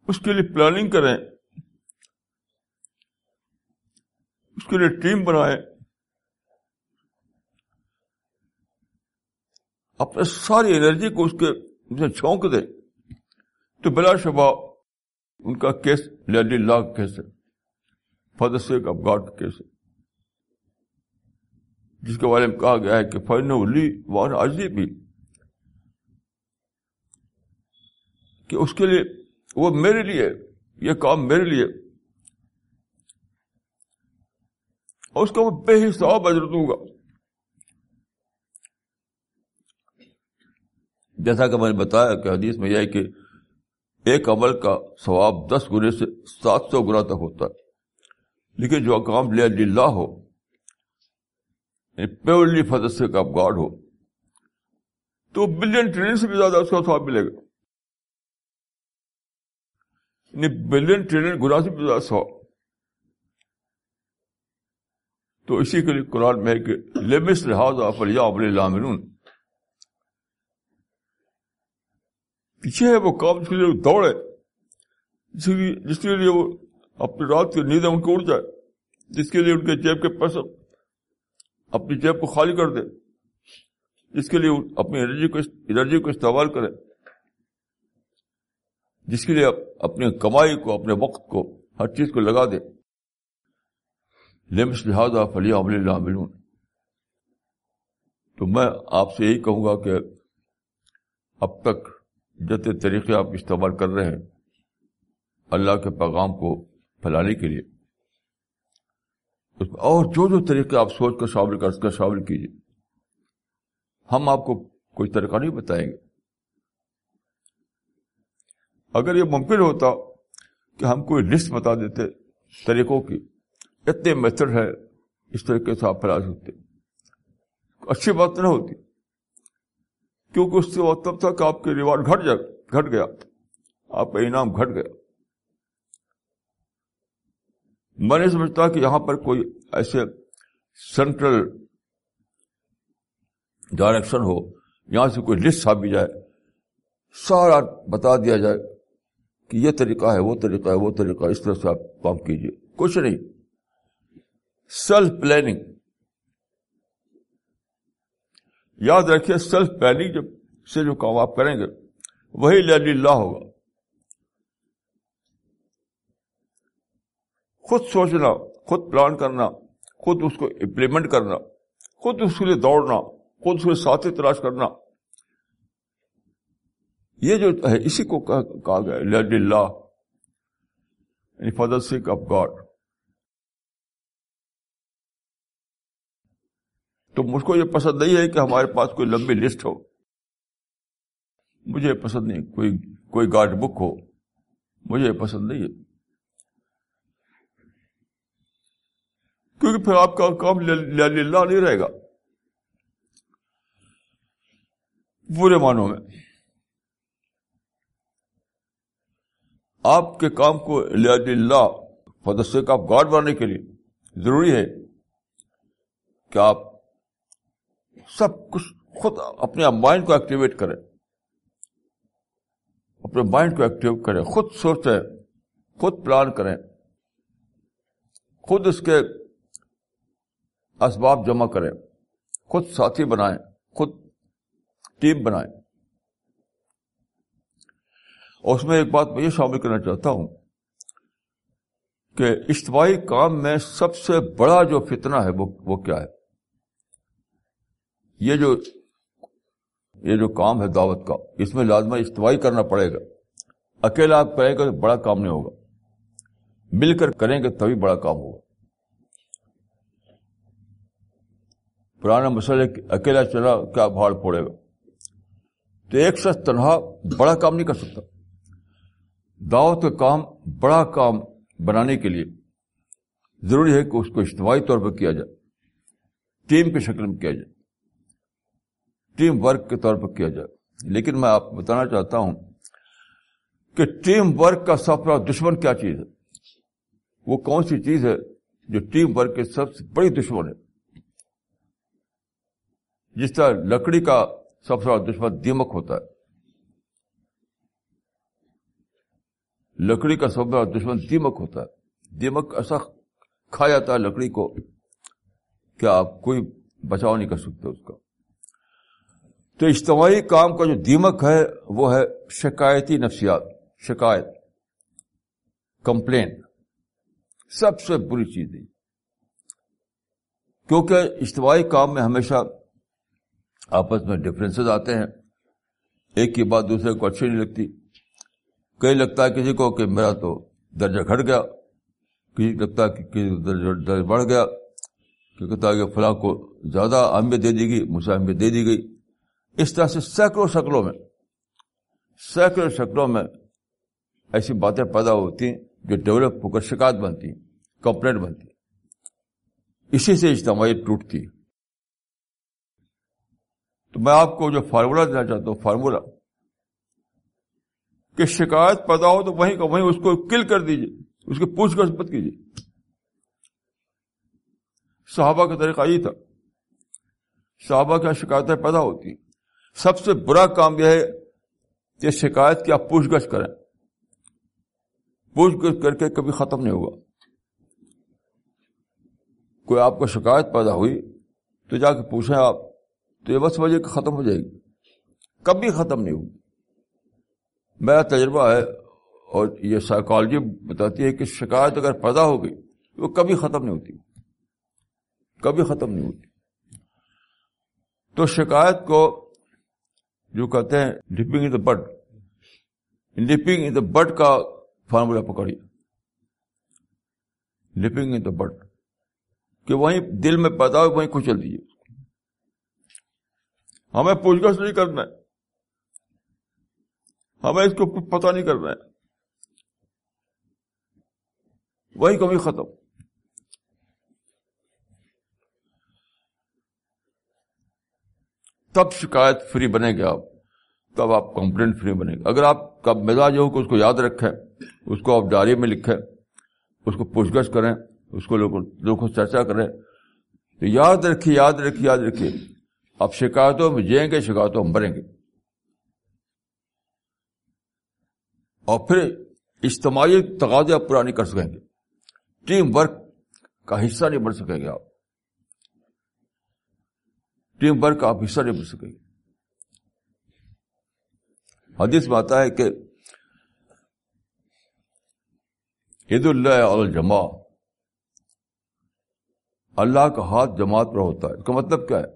اس کے لیے پلاننگ کریں اس کے لیے ٹیم بنائے اپنے ساری انرجی کو اس کے چھونک دے تو بلا شبہ ان کا کیس للی لا کیسے فطر آف گاڈ کیس ہے جس کے بارے میں کہا گیا ہے کہ فن الی وار کہ اس کے لیے وہ میرے لیے یہ کام میرے لیے اور اس کا میں بے حساب اجر دوں گا جیسا کہ میں نے بتایا کہ حدیث میں یہ ہے کہ ایک عمل کا ثواب دس گنے سے سات سو گنا تک ہوتا ہے لیکن جو اقام للہ ہو یعنی پیورلی فضل سے کا گاڈ ہو تو بلین ٹریلین سے بھی زیادہ اس کا ثواب ملے گا یعنی بلین ٹریلین گنا سے بھی زیادہ ثواب تو اسی کے لیے قرآن میں کہ لمس لحاظ آپ علیہ عمل لامنون ہے وہ کام کے لیے دوڑے جس کے لیے وہ اپنی رات کی نیند جائے جس کے لیے ان کے جیب کے پیسے اپنی جیب کو خالی کر دے جس کے لیے اپنی انرجی انرجی کو کو استعمال کرے جس کے لیے اپنی کمائی کو اپنے وقت کو ہر چیز کو لگا دے لمس عمل تو میں آپ سے یہی کہوں گا کہ اب تک جتنے طریقے آپ استعمال کر رہے ہیں اللہ کے پیغام کو پھیلانے کے لیے اور جو جو طریقے آپ سوچ کر شامل کر شامل کیجیے ہم آپ کو کوئی طریقہ نہیں بتائیں گے اگر یہ ممکن ہوتا کہ ہم کوئی لسٹ بتا دیتے طریقوں کی اتنے میتھڈ ہے اس طریقے سے آپ پھیلا سکتے اچھی بات نہ ہوتی کیونکہ اس سے تب تک آپ کے ریوارڈ گھٹ گھٹ گیا آپ کا انعام گھٹ گیا میں نہیں سمجھتا کہ یہاں پر کوئی ایسے سینٹرل ڈائریکشن ہو یہاں سے کوئی لسٹ چھاپی جائے سارا بتا دیا جائے کہ یہ طریقہ ہے وہ طریقہ ہے وہ طریقہ اس طرح سے آپ کام کیجیے کچھ نہیں سیلف پلاننگ یاد رکھیے سیلف جب سے جو کام آپ کریں گے وہی اللہ ہوگا خود سوچنا خود پلان کرنا خود اس کو امپلیمنٹ کرنا خود اس کے لیے دوڑنا خود اس کے ساتھی تلاش کرنا یہ جو ہے اسی کو کہا گیا لہل اللہ فادر سکھ آف گاڈ تو مجھ کو یہ پسند نہیں ہے کہ ہمارے پاس کوئی لمبی لسٹ ہو مجھے پسند نہیں کوئی کوئی گارڈ بک ہو مجھے پسند نہیں ہے کیونکہ پھر آپ کا کام نہیں رہے گا برے معنوں میں آپ کے کام کو اللہ فدسے کا گارڈ بنانے کے لیے ضروری ہے کہ آپ سب کچھ خود اپنے مائنڈ کو ایکٹیویٹ کرے اپنے مائنڈ کو ایکٹیویٹ کرے خود سوچے خود پلان کریں خود اس کے اسباب جمع کریں خود ساتھی بنائیں خود ٹیم بنائیں اور اس میں ایک بات میں یہ شامل کرنا چاہتا ہوں کہ اجتماعی کام میں سب سے بڑا جو فتنہ ہے وہ, وہ کیا ہے یہ جو یہ جو کام ہے دعوت کا اس میں لازمہ اجتماعی کرنا پڑے گا اکیلا آپ کرے گا بڑا کام نہیں ہوگا مل کر کریں گے تبھی بڑا کام ہوگا پرانا مسئلہ اکیلا چلا کیا بھاڑ پڑے گا تو ایک شخص تنہا بڑا کام نہیں کر سکتا دعوت کا کام بڑا کام بنانے کے لیے ضروری ہے کہ اس کو اجتماعی طور پر کیا جائے ٹیم کی شکل میں کیا جائے ٹیم ورک کے طور پر کیا جائے لیکن میں آپ بتانا چاہتا ہوں کہ ٹیم ورک کا سب سے دشمن کیا چیز ہے وہ کون سی چیز ہے جو ٹیم ورک کے سب سے بڑی دشمن ہے جس طرح لکڑی کا سب سے دشمن دیمک ہوتا ہے لکڑی کا سب سے دشمن دیمک ہوتا ہے دیمک ایسا کھا جاتا ہے لکڑی کو کیا آپ کوئی بچاؤ نہیں کر سکتے اس کا تو اجتماعی کام کا جو دیمک ہے وہ ہے شکایتی نفسیات شکایت کمپلین سب سے بری چیز ہے کیونکہ اجتماعی کام میں ہمیشہ آپس میں ڈفرینسز آتے ہیں ایک کی بات دوسرے کو اچھی نہیں لگتی کہیں لگتا ہے کسی کو کہ میرا تو درجہ گھٹ گیا کسی لگتا کہ کسی کو درجہ بڑھ گیا کہ کہتا ہے کہ فلاں کو زیادہ اہمیت دے دی گئی مجھ سے اہمیت دے دی گئی اس طرح سے سینکڑوں شکلوں میں سینکڑوں شکلوں میں ایسی باتیں پیدا ہوتی ہیں جو ڈیولپ ہو کر شکایت بنتی کمپلینٹ بنتی اسی سے اجتماعی ٹوٹتی تو میں آپ کو جو فارمولا دینا چاہتا ہوں فارمولا کہ شکایت پیدا ہو تو وہیں کا وہیں اس کو کل کر دیجیے اس کی پوچھ گچھ مت کیجیے صحابہ کا طریقہ یہ تھا صحابہ کیا شکایتیں پیدا ہوتی ہیں سب سے برا کام یہ ہے کہ شکایت کی آپ پوچھ گچھ کریں پوچھ گچھ کر کے کبھی ختم نہیں ہوگا کوئی آپ کو شکایت پیدا ہوئی تو جا کے پوچھیں آپ تو یہ بس سمجھے ختم ہو جائے گی کبھی ختم نہیں ہوگی میرا تجربہ ہے اور یہ سائیکالوجی بتاتی ہے کہ شکایت اگر پیدا ہو گئی تو کبھی ختم نہیں ہوتی کبھی ختم نہیں ہوتی تو شکایت کو جو کہتے ہیں dipping in the but لپنگ but کا فارمولا پکڑی بٹ کہ وہیں دل میں پیدا ہو وہیں کچل دیجیے ہمیں پوچھ گچھ نہیں کرنا ہے ہمیں اس کو پتہ نہیں کرنا ہے وہی کبھی ختم تب شکایت فری بنے گا آپ تب آپ کمپلین فری بنے گا اگر آپ کب مزاج ہو کہ اس اس کو کو یاد رکھیں آپ ڈائری میں لکھیں اس کو پوچھ گچھ کریں اس کو لوگوں سے چرچا کریں تو یاد رکھیے یاد رکھیے یاد رکھیے آپ شکایتوں میں جائیں گے شکایتوں میں بڑھیں گے اور پھر اجتماعی تقاضے آپ پورا نہیں کر سکیں گے ٹیم ورک کا حصہ نہیں بن سکیں گے آپ ٹیم ورک کا آپ حصہ نہیں بن سکے حدیث بات ہے کہ عید اللہ الجما اللہ کا ہاتھ جماعت پر ہوتا ہے اس کا مطلب کیا ہے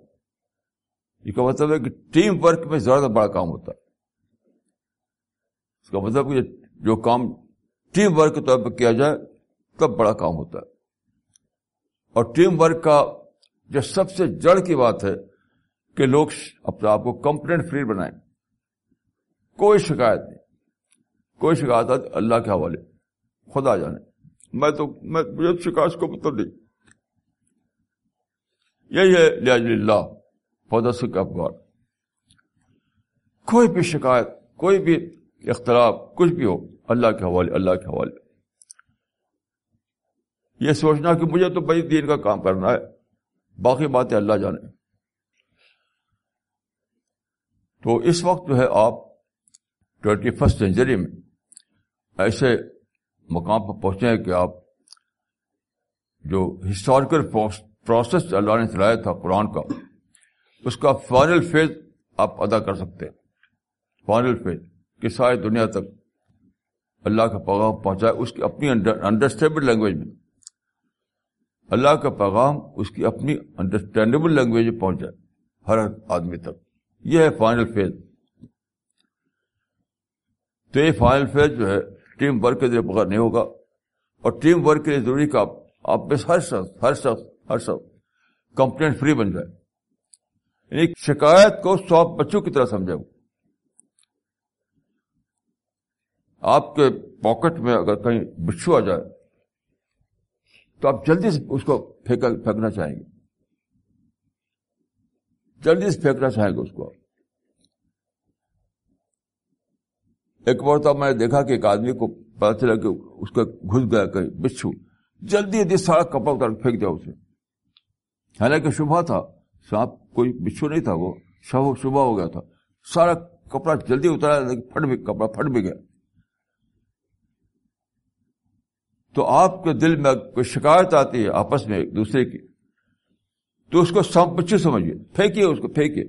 اس کا مطلب ہے کہ ٹیم ورک میں زیادہ بڑا کام ہوتا ہے اس کا مطلب کہ جو کام ٹیم ورک کے طور پر کیا جائے تب بڑا کام ہوتا ہے اور ٹیم ورک کا جو سب سے جڑ کی بات ہے کہ لوگ اپنے آپ کو کمپلینٹ فری بنائیں کوئی شکایت نہیں کوئی شکایت اللہ کے حوالے خدا جانے میں تو میں مجھے شکایت کو مطلب نہیں یہی ہے اللہ لہٰذا سکھ گاڈ کوئی بھی شکایت کوئی بھی اختلاف کچھ بھی ہو اللہ کے حوالے اللہ کے حوالے یہ سوچنا کہ مجھے تو بھائی دین کا کام کرنا ہے باقی باتیں اللہ جانے تو اس وقت جو ہے آپ ٹوینٹی فرسٹ سینچری میں ایسے مقام پر پہنچے ہیں کہ آپ جو ہسٹوریکل پروسیس اللہ نے چلایا تھا قرآن کا اس کا فائنل فیز آپ ادا کر سکتے ہیں فائنل فیز کہ ساری دنیا تک اللہ کا پیغام پہنچائے اس کی اپنی انڈرسٹینڈل لینگویج میں اللہ کا پیغام اس کی اپنی انڈرسٹینڈیبل لینگویج میں پہنچائے ہر آدمی تک یہ ہے فائنل فیز تو یہ فائنل فیز جو ہے ٹیم ورک کے ذریعے بغیر نہیں ہوگا اور ٹیم ورک کے لیے ضروری کہ آپ میں ہر شخص ہر شخص ہر شخص کمپلین فری بن جائے یعنی شکایت کو سو بچوں کی طرح سمجھے وہ آپ کے پاکٹ میں اگر کہیں بچھو آ جائے تو آپ جلدی سے اس کو پھینکنا چاہیں گے جلدی سے پھینکنا چاہیں گے اس کو ایک بار تو میں نے دیکھا کہ ایک آدمی کو پتا چلا کہ اس کا گھس گیا کہیں بچھو جلدی جلدی سارا کپڑا اتار پھینک دیا اسے حالانکہ شبہ تھا سانپ کوئی بچھو نہیں تھا وہ شبہ ہو گیا تھا سارا کپڑا جلدی اتارا پھٹ بھی کپڑا پھٹ بھی گیا تو آپ کے دل میں کوئی شکایت آتی ہے آپس میں ایک دوسرے کی تو اس کو سمپچی سمجھیے پھینکیے اس کو پھینکیے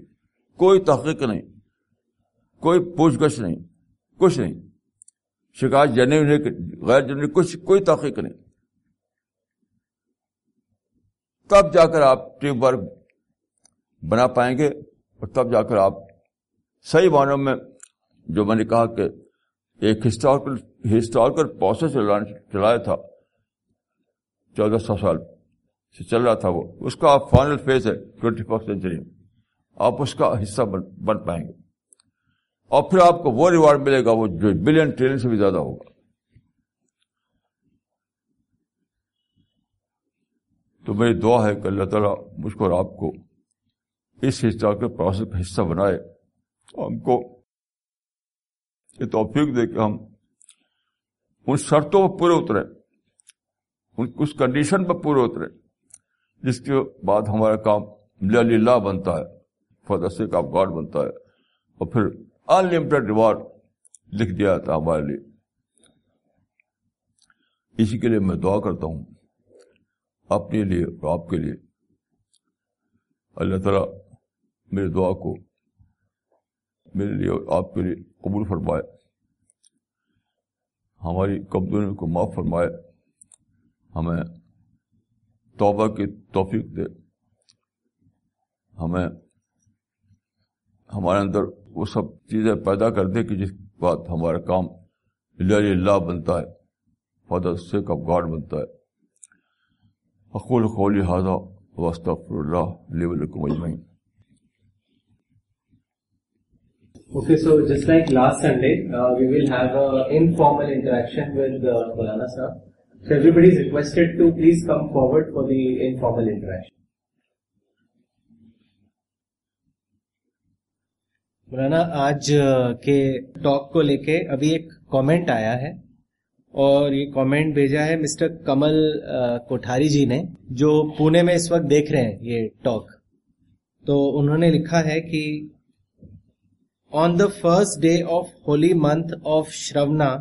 کوئی تحقیق نہیں کوئی پوچھ گچھ نہیں کچھ نہیں شکایت جنے غیر غیر کچھ کوئی تحقیق نہیں تب جا کر آپ ٹیم ورک بنا پائیں گے اور تب جا کر آپ صحیح معنوں میں جو میں نے کہا کہ ایک ہسٹوریکل ہسٹوریکل پروسیس چلایا تھا چودہ سو سال سے چل رہا تھا وہ اس کا آپ فائنل فیز ہے ٹوینٹی فرسٹ سینچری میں آپ اس کا حصہ بن پائیں گے اور پھر آپ کو وہ ریوارڈ ملے گا وہ جو بلین ٹریلین سے بھی زیادہ ہوگا تو میری دعا ہے کہ اللہ تعالیٰ مجھ کو اور آپ کو اس حصہ کے پروسیس کا حصہ بنائے ہم کو یہ توفیق دے کہ ہم ان شرطوں پر پورے اترے ان اس کنڈیشن پر پورے اترے جس کے بعد ہمارا کام بنتا ہے دا سیک آف گاڈ بنتا ہے اور پھر ان ریوارڈ لکھ دیا تھا ہمارے لیے اسی کے لیے میں دعا کرتا ہوں اپنے لیے اور آپ کے لیے اللہ تعالیٰ میری دعا کو میرے لیے اور آپ کے لیے قبول فرمائے ہماری کمزوریوں کو معاف فرمائے ہمیں توبہ کی توفیق دے ہمیں ہمارے اندر وہ سب چیزیں پیدا کر دے کہ جس بات ہمارا کام اللہ اللہ بنتا ہے فادر سیک آف گاڈ بنتا ہے اقول قول لہٰذا وسطی اللہ علیہ وسلم اجمین
Okay, so just like last Sunday, uh, we will have an informal interaction with uh, Kolana sir. So everybody is requested to please come forward for the informal interaction. مولانا آج کے ٹاک کو لے کے ابھی ایک کامنٹ آیا ہے اور یہ کامنٹ بھیجا ہے مسٹر کمل کوٹھاری جی نے جو پونے میں اس وقت دیکھ رہے ہیں یہ ٹاک تو انہوں نے لکھا ہے کہ on the first day of holy month of شرونا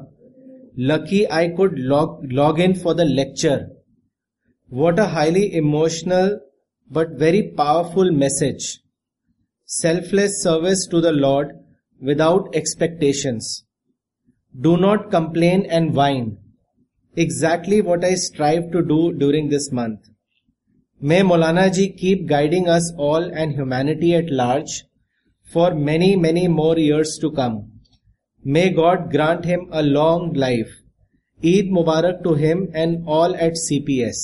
Lucky I could log in for the lecture. What a highly emotional but very powerful message. Selfless service to the Lord without expectations. Do not complain and whine. Exactly what I strive to do during this month. May Maulana Ji keep guiding us all and humanity at large for many, many more years to come. May God grant him a long life Eid مبارک to him and all at C P S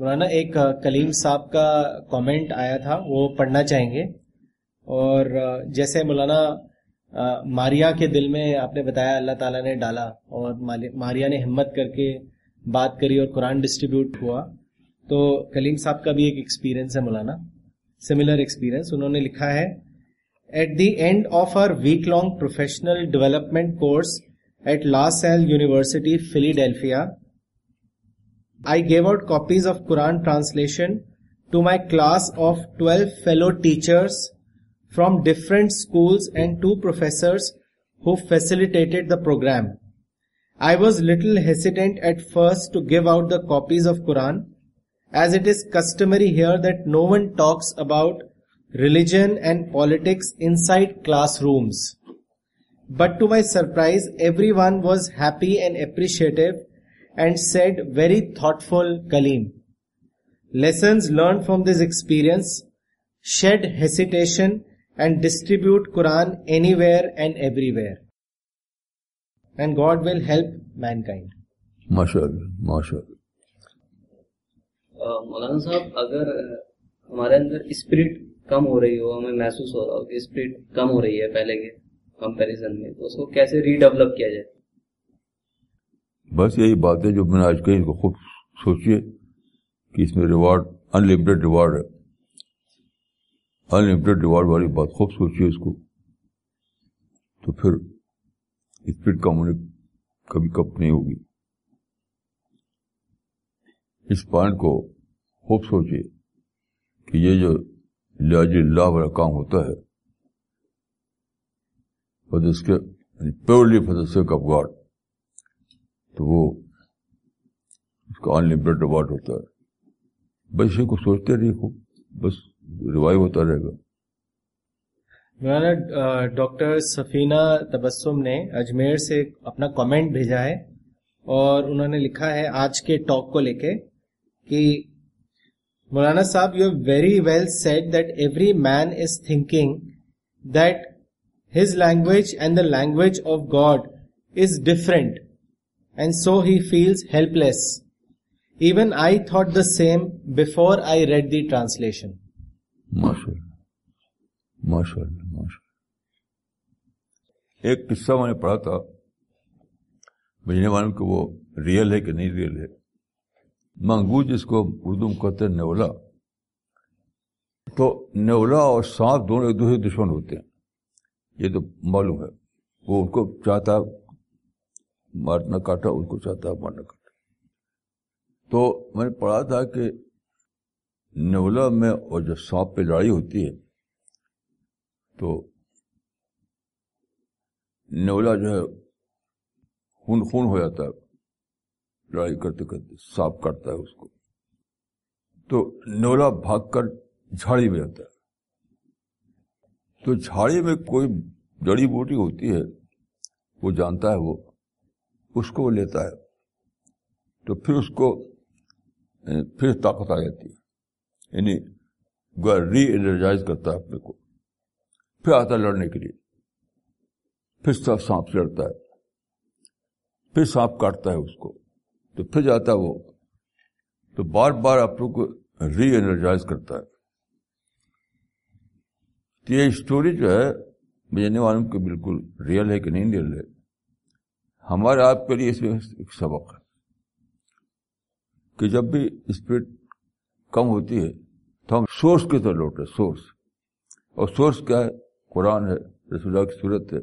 مولانا ایک کلیم صاحب کا کامنٹ آیا تھا وہ پڑھنا چاہیں گے اور جیسے مولانا ماریا کے دل میں آپ نے بتایا اللہ تعالیٰ نے ڈالا اور ماریا نے ہمت کر کے بات کری اور قرآن ڈسٹریبیوٹ ہوا تو کلیم صاحب کا بھی ایک ایکسپیرئنس ہے مولانا سملر ایکسپیرئنس انہوں نے لکھا ہے at the end of our week long professional development course at La Salle university Philadelphia I gave out copies of Quran translation to my class of twelve fellow teachers from different schools and two professors who facilitated the programme I was little hesitant at first to give out the copies of Quran as it is customary here that no one talks about religion and politics inside classrooms. But to my surprise, everyone was happy and appreciative and said, "Very thoughtful, Kaleem." Lessons learned from this experience: shed hesitation and distribute Quran anywhere and everywhere. And God will help mankind. MashaAllah, MashaAllah. مولانا صاحب اگر ہمارے اندر اسپرٹ کم ہو رہی ہو ہمیں محسوس ہو رہا ہو کہ اسپرٹ کم ہو رہی ہے پہلے کے کمپیریزن میں تو اس کو کیسے ری ڈیولپ کیا جائے
بس یہی بات ہے جو میں نے آج کہیں کو خوب سوچیے کہ اس میں ریوارڈ ان لمٹیڈ ریوارڈ ہے ان لمٹیڈ ریوارڈ والی بات خوب سوچیے اس کو تو پھر اسپیڈ کم ہونے کبھی کم نہیں ہوگی اس پوائنٹ کو خوب سوچیے کہ یہ جو لاج اللہ والا کام ہوتا ہے یعنی پیورلی فدسک آف گاڈ تو وہ اس کا انلمیٹڈ اوارڈ ہوتا ہے بس اسی کو سوچتے رہیے خوب بس ریوائو ہوتا رہے گا
مولانا ڈاکٹر سفینہ تبسم نے اجمیر سے اپنا کامنٹ بھیجا ہے اور انہوں نے لکھا ہے آج کے ٹاک کو لے کے کہ مولانا صاحب you very well said that every man is thinking that his language and the language of God is different and so he feels helpless even I thought the same before I read the translation ایک قصہ میں نے پڑھا تھا
کہ وہ ریئل ہے کہ نہیں ریئل ہے منگو جس کو اردو میں کہتے ہیں نیولا تو نیولا اور سانپ دونوں ایک دوسرے دشمن ہوتے ہیں یہ تو معلوم ہے وہ ان کو چاہتا ہے مارنا کاٹا ان کو چاہتا ہے مارنا کاٹا تو میں نے پڑھا تھا کہ نیولا میں اور جب سانپ پہ لڑائی ہوتی ہے تو نیولا جو ہے خون خون ہو جاتا ہے لڑائی کرتے کرتے سانپ کرتا ہے اس کو تو نولا بھاگ کر جھاڑی میں جاتا ہے تو جھاڑی میں کوئی جڑی بوٹی ہوتی ہے وہ جانتا ہے وہ اس کو وہ لیتا ہے تو پھر اس کو پھر طاقت آ جاتی ہے یعنی وہ ری انرجائز کرتا ہے اپنے کو پھر آتا ہے لڑنے کے لیے پھر سب سانپ لڑتا ہے پھر سانپ کاٹتا ہے اس کو تو پھر جاتا ہے وہ تو بار بار آپ لوگ کو ری انرجائز کرتا ہے تو یہ اسٹوری جو ہے بالکل ریئل ہے کہ نہیں ریئل ہے ہمارے آپ کے لیے اس میں ایک سبق ہے کہ جب بھی اسپیڈ کم ہوتی ہے تو ہم سورس کی طرح لوٹے سورس اور سورس کیا ہے قرآن ہے رسول اللہ کی صورت ہے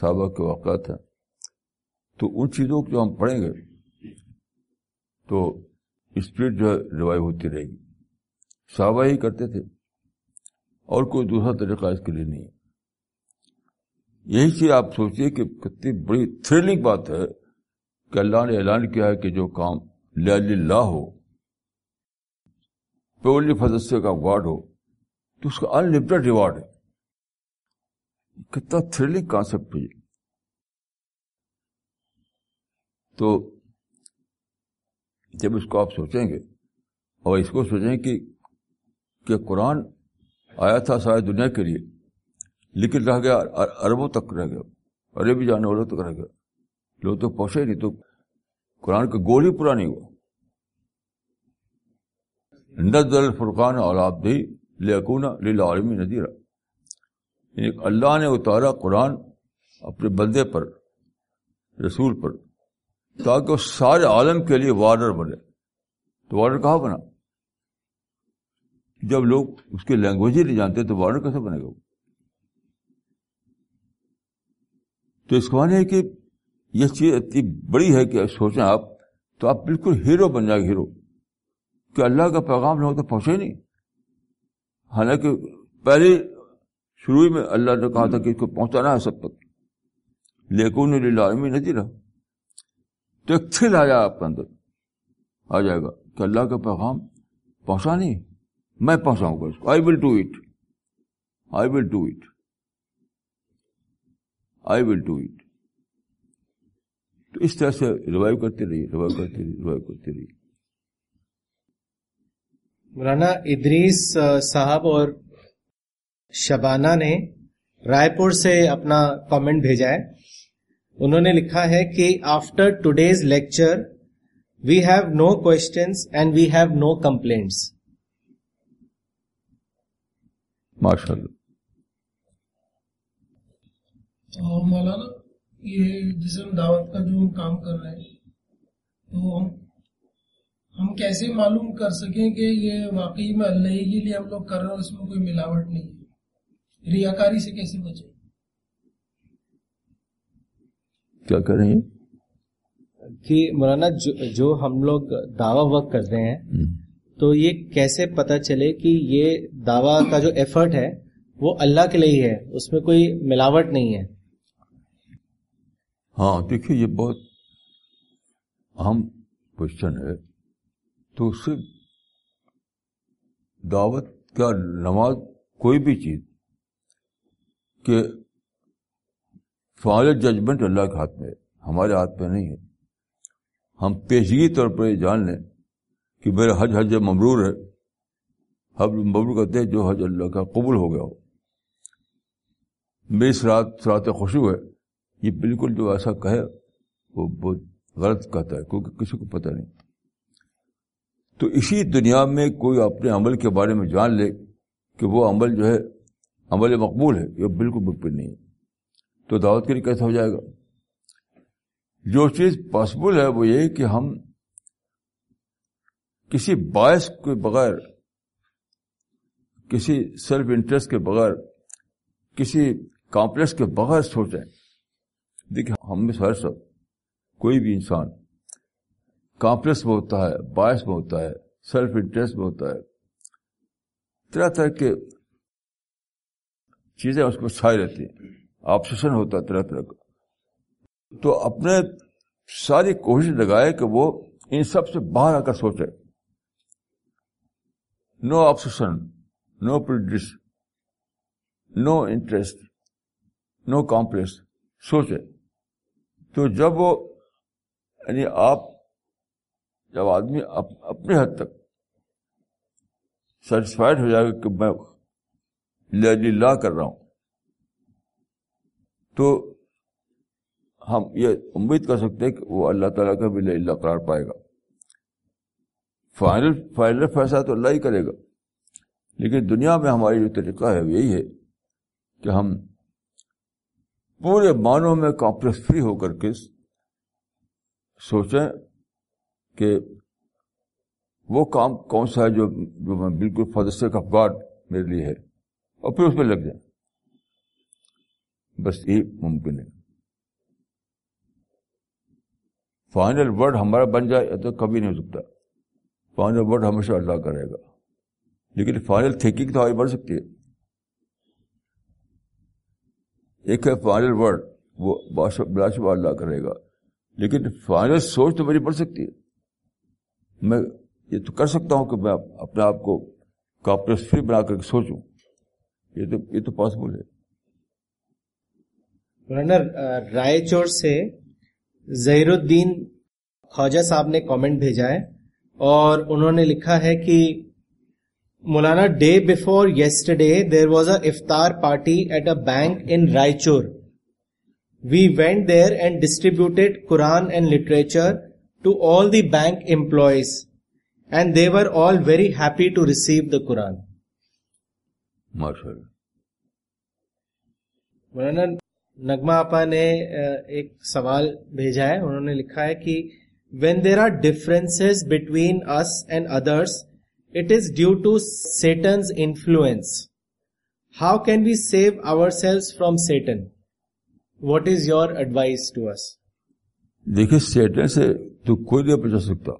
صحابہ کے واقعات ہیں تو ان چیزوں کو جو ہم پڑھیں گے تو اسپرٹ جو ہے ریوائو ہوتی رہے گی صحابہ ہی کرتے تھے اور کوئی دوسرا طریقہ اس کے لیے نہیں ہے یہی چیز آپ سوچیے کہ کتنی بڑی بات ہے کہ اللہ نے اعلان کیا ہے کہ جو کام اللہ ہو پیورلی فضل سے کا وارڈ ہو تو اس کا انلمیٹڈ ریوارڈ ہے کتنا تھریلنگ ہے تو جب اس کو آپ سوچیں گے اور اس کو سوچیں کہ کہ قرآن آیا تھا سارے دنیا کے لیے لیکن رہ گیا اربوں تک رہ گیا عربی جانے والوں تک رہ گیا لوگ تو پہنچے نہیں تو قرآن کا گول ہی پورا نہیں ہوا فرقان اولاد بھی لے لعالمی ندیرہ یعنی اللہ نے اتارا قرآن اپنے بندے پر رسول پر تاکہ وہ سارے عالم کے لیے وارنر بنے تو کہاں بنا جب لوگ اس کی لینگویج ہی نہیں جانتے تو وارنر کیسے بنے گا وہ تو اس ہے کہ یہ چیز اتنی بڑی ہے کہ سوچیں آپ تو آپ بالکل ہیرو بن جائیں ہیرو کہ اللہ کا پیغام لوگوں تک پہنچے نہیں حالانکہ پہلے شروع میں اللہ نے کہا تھا کہ اس کو پہنچانا ہے سب تک لیکن نہیں رہا تو ایک چل آ جائے آپ کے اندر آ جائے گا کہ اللہ کا پیغام پہنچا نہیں میں پہنچاؤں گا I will do it I will do it I will do it تو اس طرح سے ریوائو کرتے رہیے ریوائو ریوائو کرتے کرتے رہیے رہیے
مولانا ادریس صاحب اور شبانہ نے رائے پور سے اپنا کامنٹ بھیجا ہے انہوں نے لکھا ہے کہ after today's lecture we have no questions and we have no complaints ماشاء اللہ مولانا یہ ہم دعوت کا جو ہم کام کر رہے ہیں تو ہم ہم کیسے معلوم کر سکیں کہ یہ واقعی میں اللہ کے لیے ہم لوگ کر رہے ہیں اس میں کوئی ملاوٹ نہیں ہے ریاکاری سے کیسے بچے کیا رہے ہیں کہ مولانا جو ہم لوگ دعوی وقت کرتے ہیں تو یہ کیسے پتا چلے کہ یہ دعوی کا جو ایفرٹ ہے وہ اللہ کے لیے اس میں کوئی ملاوٹ نہیں ہے
ہاں دیکھیے یہ بہت اہم ہے تو صرف دعوت کا نماز کوئی بھی چیز کہ فائنل ججمنٹ اللہ کے ہاتھ میں ہے ہمارے ہاتھ میں نہیں ہے ہم پیشگی طور پر یہ جان لیں کہ میرا حج حج ممرور ہے حج ممرور کہتے ہیں جو حج اللہ کا قبول ہو گیا ہو میری سرات سرات خوشو ہے یہ بالکل جو ایسا کہے وہ بہت غلط کہتا ہے کیونکہ کسی کو پتہ نہیں تو اسی دنیا میں کوئی اپنے عمل کے بارے میں جان لے کہ وہ عمل جو ہے عمل مقبول ہے یہ بالکل مبنی نہیں ہے تو دعوت کے لیے کیسا ہو جائے گا جو چیز پاسبل ہے وہ یہ کہ ہم کسی باعث کے بغیر کسی سیلف انٹرسٹ کے بغیر کسی کمپلیکس کے بغیر سوچیں دیکھیں ہم میں سر سب کوئی بھی انسان کمپلیکس میں ہوتا ہے باعث میں ہوتا ہے سیلف انٹرسٹ میں ہوتا ہے طرح طرح کے چیزیں اس کو چھائی رہتی ہیں آپسن ہوتا ہے طرح طرح کا تو اپنے ساری کوشش لگائے کہ وہ ان سب سے باہر آ کر سوچے no option no no interest no complex سوچے تو جب وہ یعنی آپ جب آدمی اپنے حد تک سیٹسفائڈ ہو جائے گا کہ میں جی لا کر رہا ہوں تو ہم یہ امید کر سکتے کہ وہ اللہ تعالیٰ کا بھی اللہ قرار پائے گا فائنل فائنل فیصلہ تو اللہ ہی کرے گا لیکن دنیا میں ہماری جو طریقہ ہے وہ یہی ہے کہ ہم پورے معنوں میں کانپریس فری ہو کر کے سوچیں کہ وہ کام کون سا ہے جو میں بالکل فدسے کافارڈ میرے لیے ہے اور پھر اس پہ لگ جائیں بس یہ ممکن ہے فائنل ورڈ ہمارا بن جائے تو کبھی نہیں ہو سکتا فائنل ورڈ ہمیشہ اللہ کرے گا لیکن فائنل تھنکنگ تو آگے بڑھ سکتی ہے ایک ہے فائنل ورڈ وہ بلاشبہ اللہ کا رہے گا لیکن فائنل سوچ تو میری بڑھ سکتی ہے میں یہ تو کر سکتا ہوں کہ میں اپنے آپ کو کاپریس فری بنا کر سوچوں یہ تو یہ تو پاسبل ہے
مولانا رائے چور سے الدین صاحب نے کامنٹ بھیجا ہے اور انہوں نے لکھا ہے کہ مولانا day before yesterday was a افطار party at a bank in Raichur we went there and distributed Quran and literature to all the bank employees and they were all very happy to receive the قرآن مولانا آپا نے ایک سوال بھیجا ہے انہوں نے لکھا ہے کہ when there are difference and others it is due to Satan's influence how can we save our self from Satan what is your advice to us
دیکھیے سیٹن سے تو کوئی نہیں بچا سکتا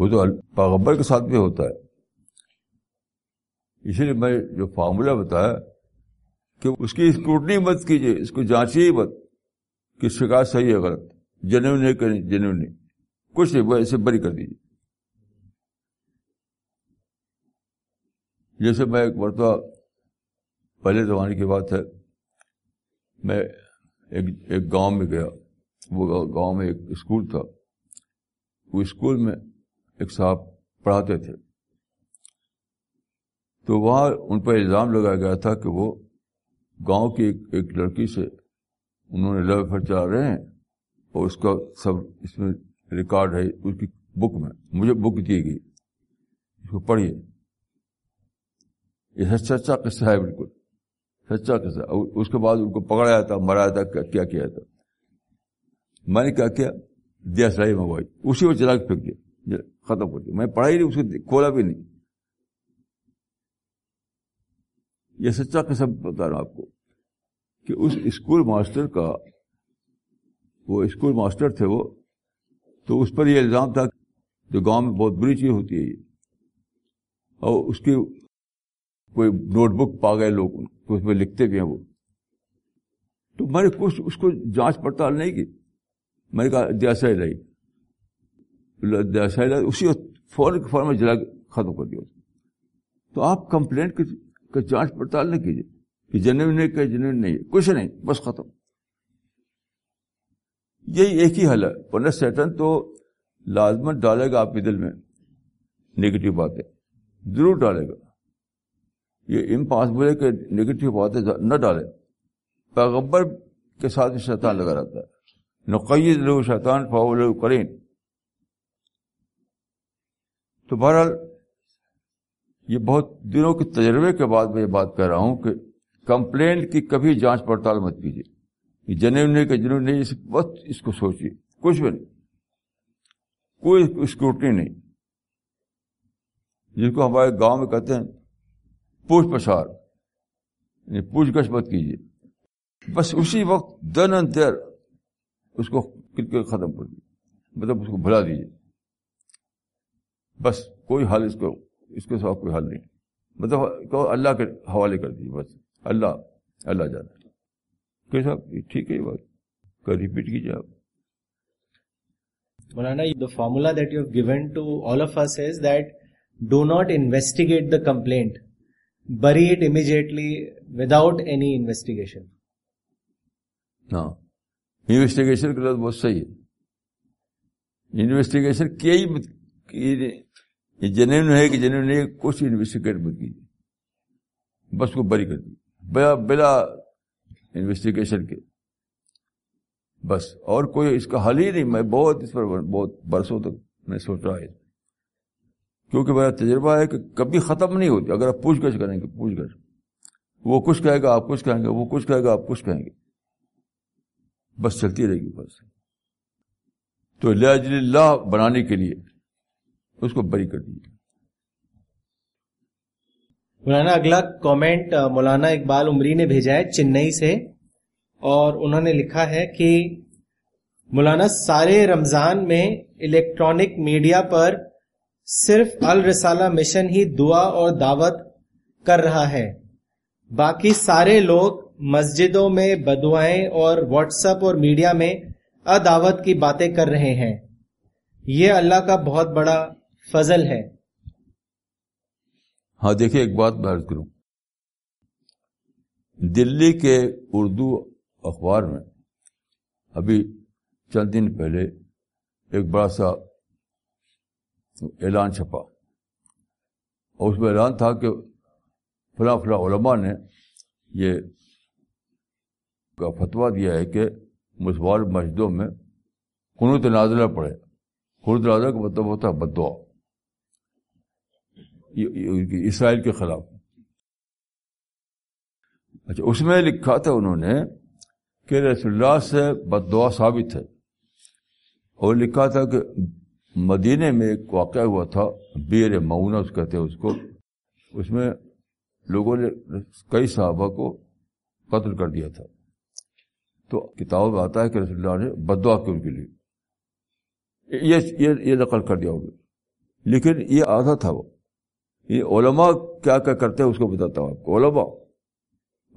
وہ تو پاغبر کے ساتھ بھی ہوتا ہے اسی لیے میں جو فارمولا بتایا کہ اس کی اسکروٹنی مت کیجیے اس کو جانچیے مت کہ شکایت صحیح ہے غلط نہیں جنو نہیں کچھ نہیں ایسے بری کر دیجیے جیسے میں ایک مرتبہ پہلے زمانے کی بات ہے میں ایک ایک گاؤں میں گیا وہ گاؤں میں ایک اسکول تھا وہ اسکول میں ایک صاحب پڑھاتے تھے تو وہاں ان پر الزام لگایا گیا تھا کہ وہ گاؤں کی ایک لڑکی سے انہوں نے لو افیئر چلا رہے ہیں اور اس کا سب اس میں ریکارڈ ہے اس کی بک میں مجھے بک دی گئی اس کو پڑھیے یہ سچا قصہ ہے بالکل سچا قصہ اس کے بعد ان کو پکڑا تھا مرایا تھا کیا کیا تھا میں نے کیا کیا دیا سلائی منگوائی اسی کو چلا کے پھینک دیا ختم ہو گیا میں پڑھائی نہیں اس کو کھولا بھی نہیں یہ سچا قسم بتا رہا ہوں آپ کو کہ اس اسکول ماسٹر کا وہ اسکول ماسٹر تھے وہ تو اس پر یہ الزام تھا جو گاؤں میں بہت بری چیز ہوتی ہے یہ اور اس کی کوئی نوٹ بک پا گئے لوگ اس میں لکھتے بھی ہیں وہ تو میں نے کچھ اس کو جانچ پڑتال نہیں کی میں نے کہا دیاسا لائی دیاسا لائی اسی فوراً فوراً جلا ختم کر دیا تو آپ کمپلینٹ کے کہ جانچ پڑتال نہیں کیجیے کہ جنم نہیں کہ جنم نہیں ہے کچھ نہیں بس ختم یہی ایک ہی حل ہے ورنہ سیٹن تو لازمت ڈالے گا آپ کے دل میں نگیٹو باتیں ضرور ڈالے گا یہ امپاسبل ہے کہ نگیٹو باتیں نہ ڈالے پیغبر کے ساتھ شیطان لگا رہتا ہے نقید لو شیطان فاول کریں تو بہرحال یہ بہت دنوں کے تجربے کے بعد میں یہ بات کہہ رہا ہوں کہ کمپلین کی کبھی جانچ پڑتال مت کیجیے جنے نہیں کہ بس اس کو سوچیے کچھ بھی نہیں کوئی اسکروٹنی نہیں جس کو ہمارے گاؤں میں کہتے ہیں پوچھ پچھار یعنی پوچھ گچھ مت کیجیے بس اسی وقت دن اینڈ دیر اس کو ختم کر دیجیے مطلب اس کو بھلا دیجیے بس کوئی حال اس کو اس کے سوا کوئی حل نہیں مطلب کہ اللہ کے حوالے کر دیجیے بس اللہ اللہ جانا کہ صاحب ٹھیک ہے یہ بات کر ریپیٹ کیجیے آپ
مولانا the formula that you given to all of us is that do not investigate the complaint bury it immediately without any investigation
ہاں انویسٹیگیشن کے بہت صحیح ہے انویسٹیگیشن کیا ہی یہ جن ہے کہ جنون بس کو بری کر دی انویسٹیگیشن کے بس اور کوئی اس کا حل ہی نہیں میں بہت بہت اس پر برسوں تک میں سوچ رہا ہے کیونکہ میرا تجربہ ہے کہ کبھی ختم نہیں ہوتی اگر آپ پوچھ گچھ کریں گے پوچھ گچھ وہ کچھ کہے گا آپ کچھ کہیں گے وہ کچھ کہے گا آپ کچھ کہیں گے بس چلتی رہے گی بس تو لہج اللہ بنانے کے لیے اس کو بری کر دیجیے
مولانا اگلا کامنٹ مولانا اقبال عمری نے بھیجا ہے چنئی سے اور انہوں نے لکھا ہے کہ مولانا سارے رمضان میں الیکٹرانک میڈیا پر صرف الرسالہ مشن ہی دعا اور دعوت کر رہا ہے باقی سارے لوگ مسجدوں میں بدوائیں اور واٹس اپ اور میڈیا میں ادعوت کی باتیں کر رہے ہیں یہ اللہ کا بہت بڑا فضل ہے
ہاں دیکھیے ایک بات میں دلی کے اردو اخبار میں ابھی چند دن پہلے ایک بڑا سا اعلان چھپا اور اس میں اعلان تھا کہ فلاں فلاں علماء نے یہ فتوا دیا ہے کہ مسوار مسجدوں میں قنوت نازلہ پڑے نازلہ کا مطلب ہوتا ہے بدوا اسرائیل کے خلاف اچھا اس میں لکھا تھا انہوں نے کہ رسول اللہ سے بد دعا ثابت ہے اور لکھا تھا کہ مدینے میں ایک واقعہ ہوا تھا بیر مئونا کہتے ہیں اس کو اس میں لوگوں نے کئی صحابہ کو قتل کر دیا تھا تو کتاب میں آتا ہے کہ رسول اللہ نے بدوا کی ان کے لیے یہ نقل کر دیا لیکن یہ آدھا تھا وہ یہ علماء کیا کیا کرتے ہیں اس کو بتاتا ہوں آپ علماء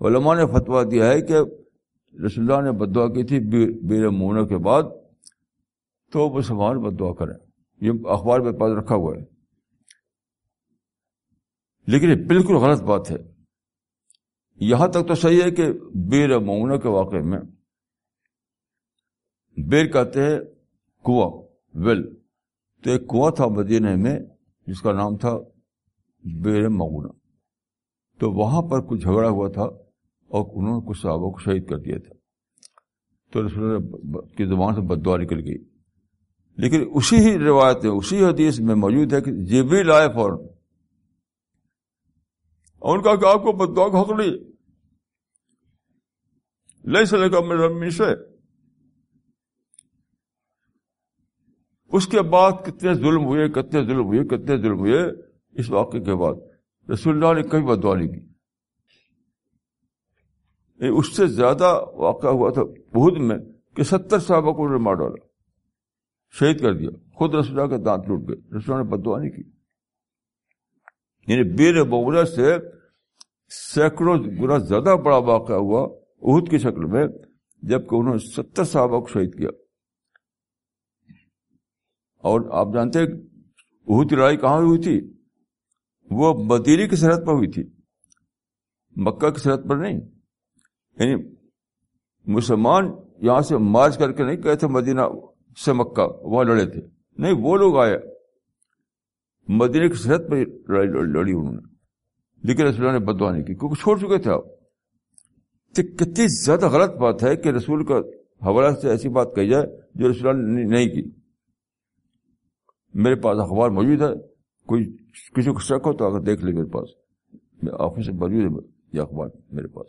علما نے فتویٰ دیا ہے کہ رسول اللہ نے بدعا کی تھی بیر مونا کے بعد تو وہ بدعا کریں یہ اخبار میں پاس رکھا ہوا ہے لیکن یہ بالکل غلط بات ہے یہاں تک تو صحیح ہے کہ بیر مونہ کے واقعے میں بیر کہتے ہیں کنواں ویل تو ایک کنواں تھا مدینہ میں جس کا نام تھا بیما تو وہاں پر کچھ جھگڑا ہوا تھا اور انہوں نے کچھ صحابہ کو شہید کر دیا تھا تو رسول کی زبان سے بدوا نکل گئی لیکن اسی ہی روایت میں اسی حدیث میں موجود ہے کہ لائے ان کا کہ آپ کو بدوا نہیں لے سلے کا میرے امی سے اس کے بعد کتنے ظلم ہوئے کتنے ظلم ہوئے کتنے ظلم ہوئے اس واقعے کے بعد رسول اللہ نے کبھی بدعا نہیں کی اس سے زیادہ واقعہ ہوا تھا بہت میں کہ ستر صحابہ کو انہوں نے مار ڈالا شہید کر دیا خود رسول اللہ کے دانت لوٹ گئے رسول اللہ نے بدعا نہیں کی یعنی بیر بغلہ سے سینکڑوں گنا زیادہ بڑا واقعہ ہوا عہد کی شکل میں جبکہ انہوں نے ستر صحابہ کو شہید کیا اور آپ جانتے ہیں عہد کی لڑائی کہاں ہوئی تھی وہ مدیری کی سرحد پر ہوئی تھی مکہ کی سرحد پر نہیں یعنی مسلمان یہاں سے مارچ کر کے نہیں گئے تھے مدینہ سے مکہ وہاں لڑے تھے نہیں وہ لوگ آئے مدینہ کی سرحد پہ لڑی انہوں نے لیکن رسول نے بدوا نہیں کی کیونکہ چھوڑ چکے تھے آپ کتنی زیادہ غلط بات ہے کہ رسول کا حوالہ سے ایسی بات کہی جائے جو رسول نے نہیں کی میرے پاس اخبار موجود ہے کوئی کسی کو شک ہو تو آ کر دیکھ لے میرے پاس میں آفس میں بھری یہ اخبار میرے پاس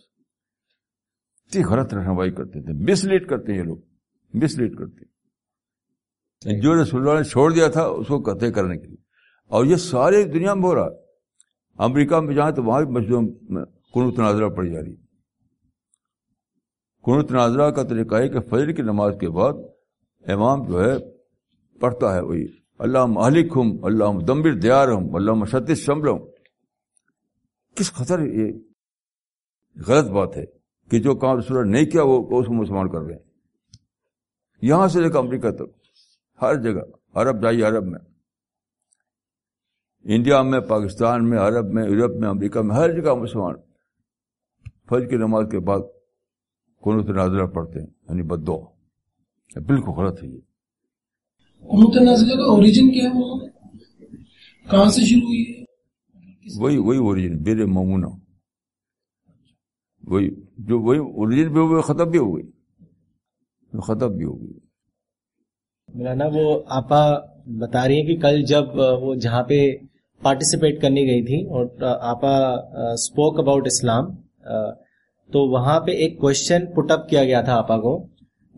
اتنی غلط رہنمائی کرتے تھے مس لیڈ کرتے ہیں یہ لوگ مس لیڈ کرتے ہیں جو رسول اللہ نے چھوڑ دیا تھا اس کو قطع کرنے کے لیے اور یہ سارے دنیا میں ہو رہا ہے امریکہ میں جہاں تو وہاں بھی مسجدوں میں کنو تناظرہ پڑی جا رہی کنو تناظرہ کا طریقہ ہے کہ فجر کی نماز کے بعد امام جو ہے پڑھتا ہے وہی اللہ مالک ہوں اللہ دمبر دیار ہوں اللہ شمر ہوں کس خطر یہ غلط بات ہے کہ جو کام رسول نہیں کیا وہ اس کو مسلمان کر رہے ہیں یہاں سے لے کر امریکہ تک ہر جگہ عرب جائیے عرب میں انڈیا میں پاکستان میں عرب میں یورپ میں امریکہ میں ہر جگہ مسلمان فج کی نماز کے بعد کون سے پڑھتے ہیں یعنی بدو بالکل غلط ہے یہ
متنازلہ کا اوریجن کیا ہے کہاں سے شروع ہوئی ہے
وہی وہی اوریجن بیر ممونا وہی جو وہی اوریجن پہ ہوئے خطب بھی ہو گئی ختم بھی ہو گئی
میرا وہ آپا بتا رہی ہیں کہ کل جب وہ جہاں پہ پارٹیسپیٹ کرنی گئی تھی اور آپا اسپوک اباؤٹ اسلام تو وہاں پہ ایک کوشچن پٹ اپ کیا گیا تھا آپا کو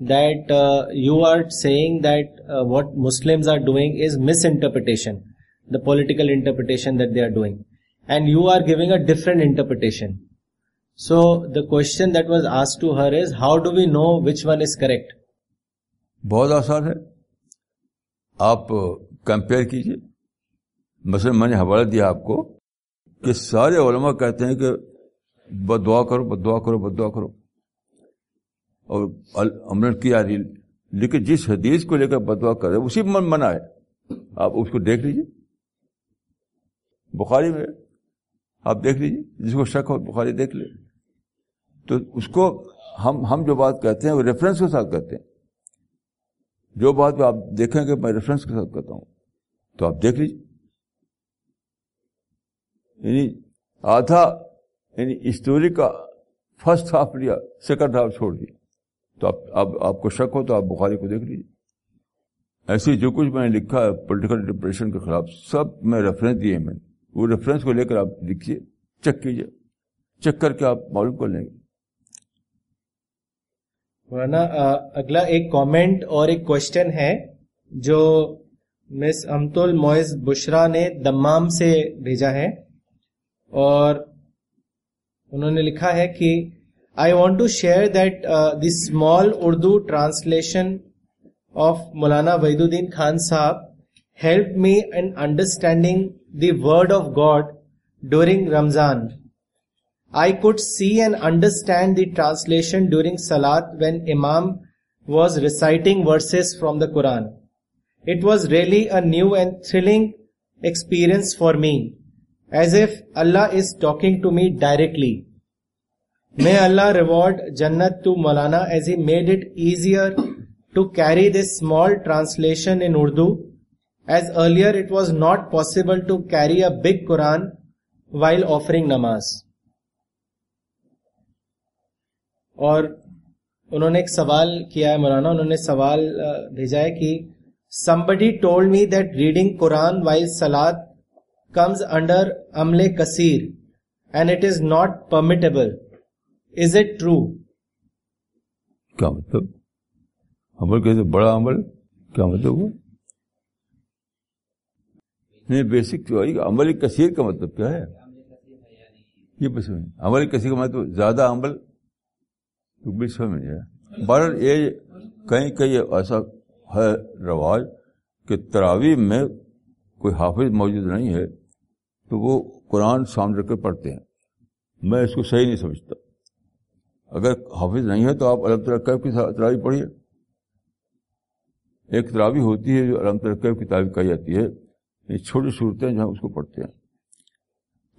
the political interpretation that was are doing and you are giving a different interpretation so the correct? بہت آسان ہے
آپ کمپیئر uh, کیجیے مثلا میں نے حوالہ دیا آپ کو کہ سارے علماء کہتے ہیں کہ بدوا کرو بد دعا کرو بد دعا کرو اور المر کیا ریل لیکن جس حدیث کو لے کر بدوا کرے اسی من منع ہے آپ اس کو دیکھ لیجیے بخاری میں آپ دیکھ لیجیے جس کو شک ہو بخاری دیکھ تو اس کو ہم ہم جو بات کہتے ہیں وہ ریفرنس کے ساتھ کہتے ہیں جو بات آپ دیکھیں گے میں ریفرنس کے ساتھ کہتا ہوں تو آپ دیکھ لیجیے یعنی آدھا یعنی اسٹوری کا فرسٹ ہاف لیا سیکنڈ ہاف چھوڑ دیا تو آپ اب آپ کو شک ہو تو آپ بخاری کو دیکھ لیجیے ایسے جو کچھ میں نے لکھا ہے پولیٹیکل ڈپریشن کے خلاف سب میں ریفرنس دیے میں وہ ریفرنس کو لے کر آپ لکھیے چیک کیجیے چیک کر کے آپ معلوم کر لیں گے
مولانا اگلا ایک کامنٹ اور ایک کوشچن ہے جو مس امت المعز بشرا نے دمام سے بھیجا ہے اور انہوں نے لکھا ہے کہ I want to share that uh, the small Urdu translation of Maulana Waiduddin Khan Sahab helped me in understanding the word of God during Ramzan. I could see and understand the translation during Salat when Imam was reciting verses from the Quran. It was really a new and thrilling experience for me, as if Allah is talking to me directly. Allah Allah reward جنت to Maulana as he made it easier to carry small small translation Urdu as earlier it was not possible to carry a big Quran while offering نماز اور انہوں نے ایک سوال کیا ہے مولانا انہوں نے سوال بھیجا ہے کہ somebody told me that reading Quran while salad comes under عمل کثیر and it is not پرمٹیبل is it true
کیا مطلب عمل کیسے بڑا عمل کیا مطلب وہ بیسک تو عمل کثیر کا مطلب کیا ہے یہ بس عمل کثیر کا مطلب زیادہ عمل تو بھی سمجھ امل یہ کہیں کہیں ایسا ہے رواج کہ تراوی میں کوئی حافظ موجود نہیں ہے تو وہ قرآن سامنے پڑھتے ہیں میں اس کو صحیح نہیں سمجھتا اگر حافظ نہیں ہے تو آپ الحمد ترکیب کی تراوی پڑھیے ایک تراوی ہوتی ہے جو الحمد ترکیب کی تعریف کہی جاتی ہے یہ چھوٹی صورتیں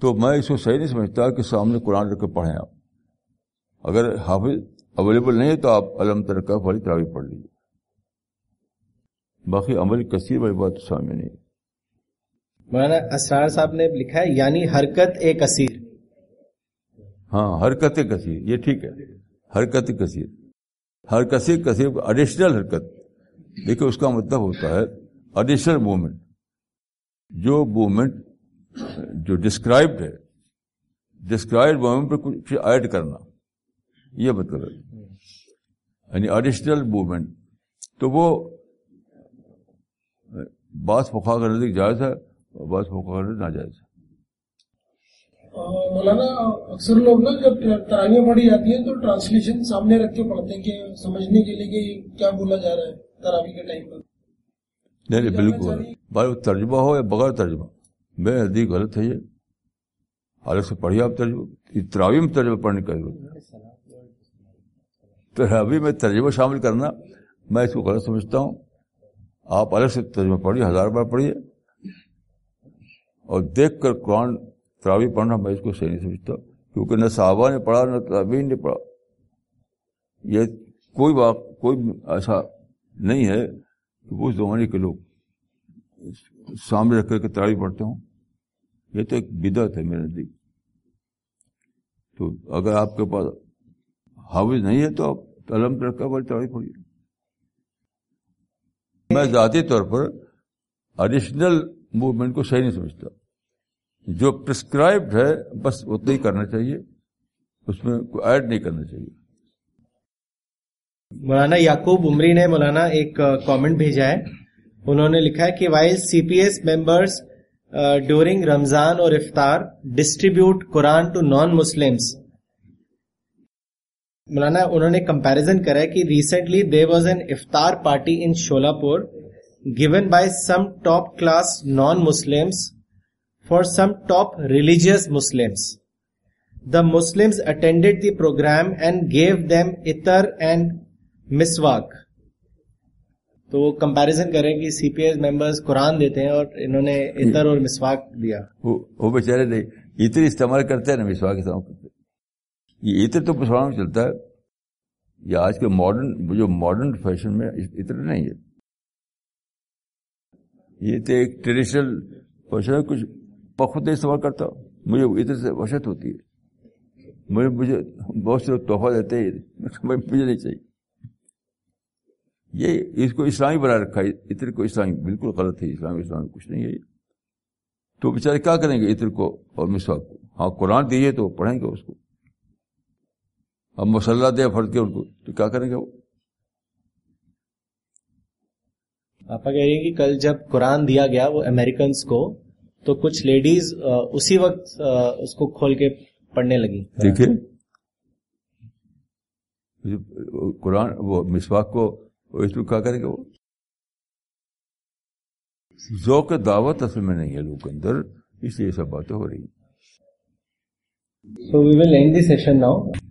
جو میں اس کو صحیح نہیں سمجھتا کہ سامنے قرآن رکھ کے پڑھیں آپ اگر حافظ اویلیبل نہیں ہے تو آپ الحمد ترک والی تراوی پڑھ لیجیے باقی عمل کثیر والی بات سامنے نہیں
مولانا اسرار صاحب نے لکھا ہے یعنی حرکت ایک اسیر
ہاں حرکت کثیر یہ ٹھیک ہے حرکت کثیر ہر کثیر اڈیشنل حرکت دیکھیے اس کا مطلب ہوتا ہے اڈیشنل موومنٹ جو موومنٹ جو ڈسکرائبڈ ہے ڈسکرائب موومنٹ پہ کچھ ایڈ کرنا یہ مطلب ہے یعنی اڈیشنل موومنٹ تو وہ بعض ہے اور بعض فخا نہ ہے
مولانا اکثر لوگ نا جب ترانیاں پڑھی جاتی ہیں تو ٹرانسلیشن سامنے رکھ کے پڑھتے ہیں کہ سمجھنے کے لیے کہ کیا بولا جا رہا ہے ترابی کے ٹائم پر نہیں
نہیں بالکل بھائی وہ ترجمہ ہو یا بغیر ترجمہ میں ادی غلط ہے یہ حالت سے پڑھیے آپ ترجمہ اتراوی میں ترجمہ پڑھنے کا تراوی میں ترجمہ شامل کرنا میں اس کو غلط سمجھتا ہوں آپ الگ سے ترجمہ پڑھیے ہزار بار پڑھیے اور دیکھ کر قرآن تراوی پڑھنا میں اس کو صحیح نہیں سمجھتا کیونکہ نہ صحابہ نے پڑھا نہ تراویح نے پڑھا یہ کوئی بات کوئی ایسا نہیں ہے کہ اس زمانے کے لوگ سامنے رکھ کر کے تراوی پڑھتے ہوں یہ تو ایک بدعت ہے میرے نزدیک تو اگر آپ کے پاس حافظ نہیں ہے تو آپ تلم رکھ کر پڑھیے میں ذاتی طور پر اڈیشنل موومنٹ کو صحیح نہیں سمجھتا جو پرسکرائبڈ ہے بس اتنا ہی کرنا چاہیے اس میں کوئی ایڈ نہیں کرنا چاہیے
مولانا یعقوب عمری نے مولانا ایک کامنٹ بھیجا ہے انہوں نے لکھا ہے کہ Y C P S members during رمضان اور افطار distribute Quran to non Muslims مولانا انہوں نے کمپیرزن کرا کہ ریسنٹلی دے واز این افطار پارٹی ان پور given by some top class non Muslims اتر اتر
استعمال کرتے ہیں نا یہ تو میں چلتا ہے یہ آج کے ماڈرن جو ماڈرن فیشن میں اتر نہیں ہے یہ تو ایک ٹریڈیشنل فیشن کچھ پر خود نہیں استعمال کرتا مجھے ادھر سے وحشت ہوتی ہے مجھے مجھے بہت سے لوگ تحفہ دیتے ہیں مجھے نہیں چاہیے یہ اس کو اسلامی بنا رکھا ہے عطر کو اسلامی بالکل غلط ہے اسلامی اسلامی کچھ نہیں ہے تو بیچارے کیا کریں گے عطر کو اور مسوا کو ہاں قرآن دیجیے تو پڑھیں گے اس کو اب مسلح دے فرد کے ان کو تو کیا کریں گے وہ
آپ کہہ رہی ہیں کہ کل جب قرآن دیا گیا وہ امیرکنس کو تو کچھ لیڈیز اسی وقت اس کو کھول کے پڑھنے لگی دیکھیے
قرآن وہ مسواک کو کیا کریں گے وہ ذوق دعوت اصل میں نہیں ہے لوگ اندر اس لیے سب باتیں ہو رہی
so we will end the session now